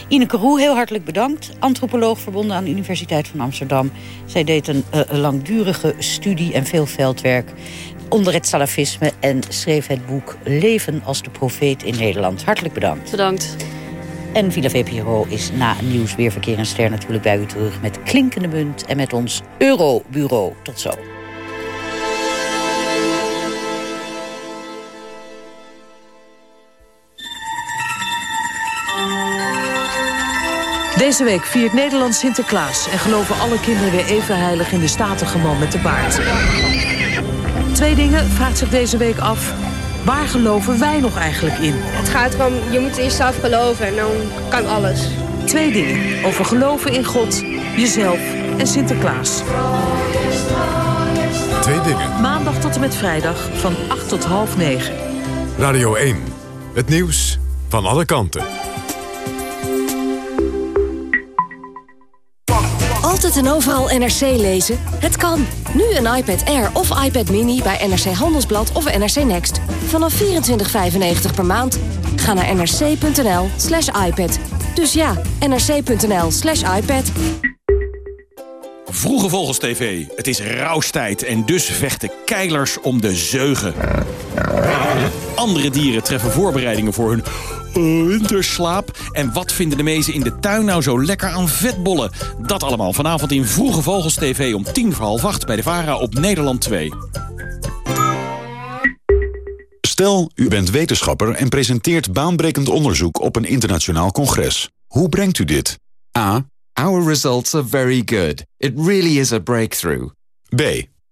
Ineke Roe, heel hartelijk bedankt. Antropoloog verbonden aan de Universiteit van Amsterdam. Zij deed een langdurige studie en veel veldwerk onder het salafisme... en schreef het boek Leven als de profeet in Nederland. Hartelijk bedankt. Bedankt. En Villa VPRO is na nieuws, weer verkeer en ster natuurlijk bij u terug... met klinkende munt en met ons Eurobureau. Tot zo. Deze week viert Nederland Sinterklaas... en geloven alle kinderen weer even heilig in de statige man met de baard. Twee dingen vraagt zich deze week af. Waar geloven wij nog eigenlijk in? Het gaat erom, je moet in jezelf geloven en dan kan alles. Twee dingen over geloven in God, jezelf en Sinterklaas. Twee dingen. Maandag tot en met vrijdag van 8 tot half 9. Radio 1. Het nieuws van alle kanten. En overal NRC lezen? Het kan. Nu een iPad Air of iPad Mini bij NRC Handelsblad of NRC Next. Vanaf 24,95 per maand. Ga naar nrc.nl slash iPad. Dus ja, nrc.nl slash iPad. Vroege Vogels TV. Het is rauwstijd en dus vechten keilers om de zeugen. Andere dieren treffen voorbereidingen voor hun winterslaap. En wat vinden de mezen in de tuin nou zo lekker aan vetbollen? Dat allemaal vanavond in Vroege Vogels TV om tien voor half acht bij de VARA op Nederland 2. Stel, u bent wetenschapper en presenteert baanbrekend onderzoek op een internationaal congres. Hoe brengt u dit? A. Our results are very good. It really is a breakthrough. B.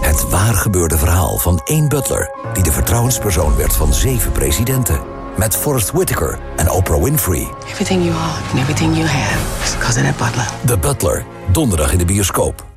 Het waar gebeurde verhaal van één butler... die de vertrouwenspersoon werd van zeven presidenten. Met Forrest Whitaker en Oprah Winfrey. Everything you are and everything you have is because of that butler. The Butler, donderdag in de bioscoop.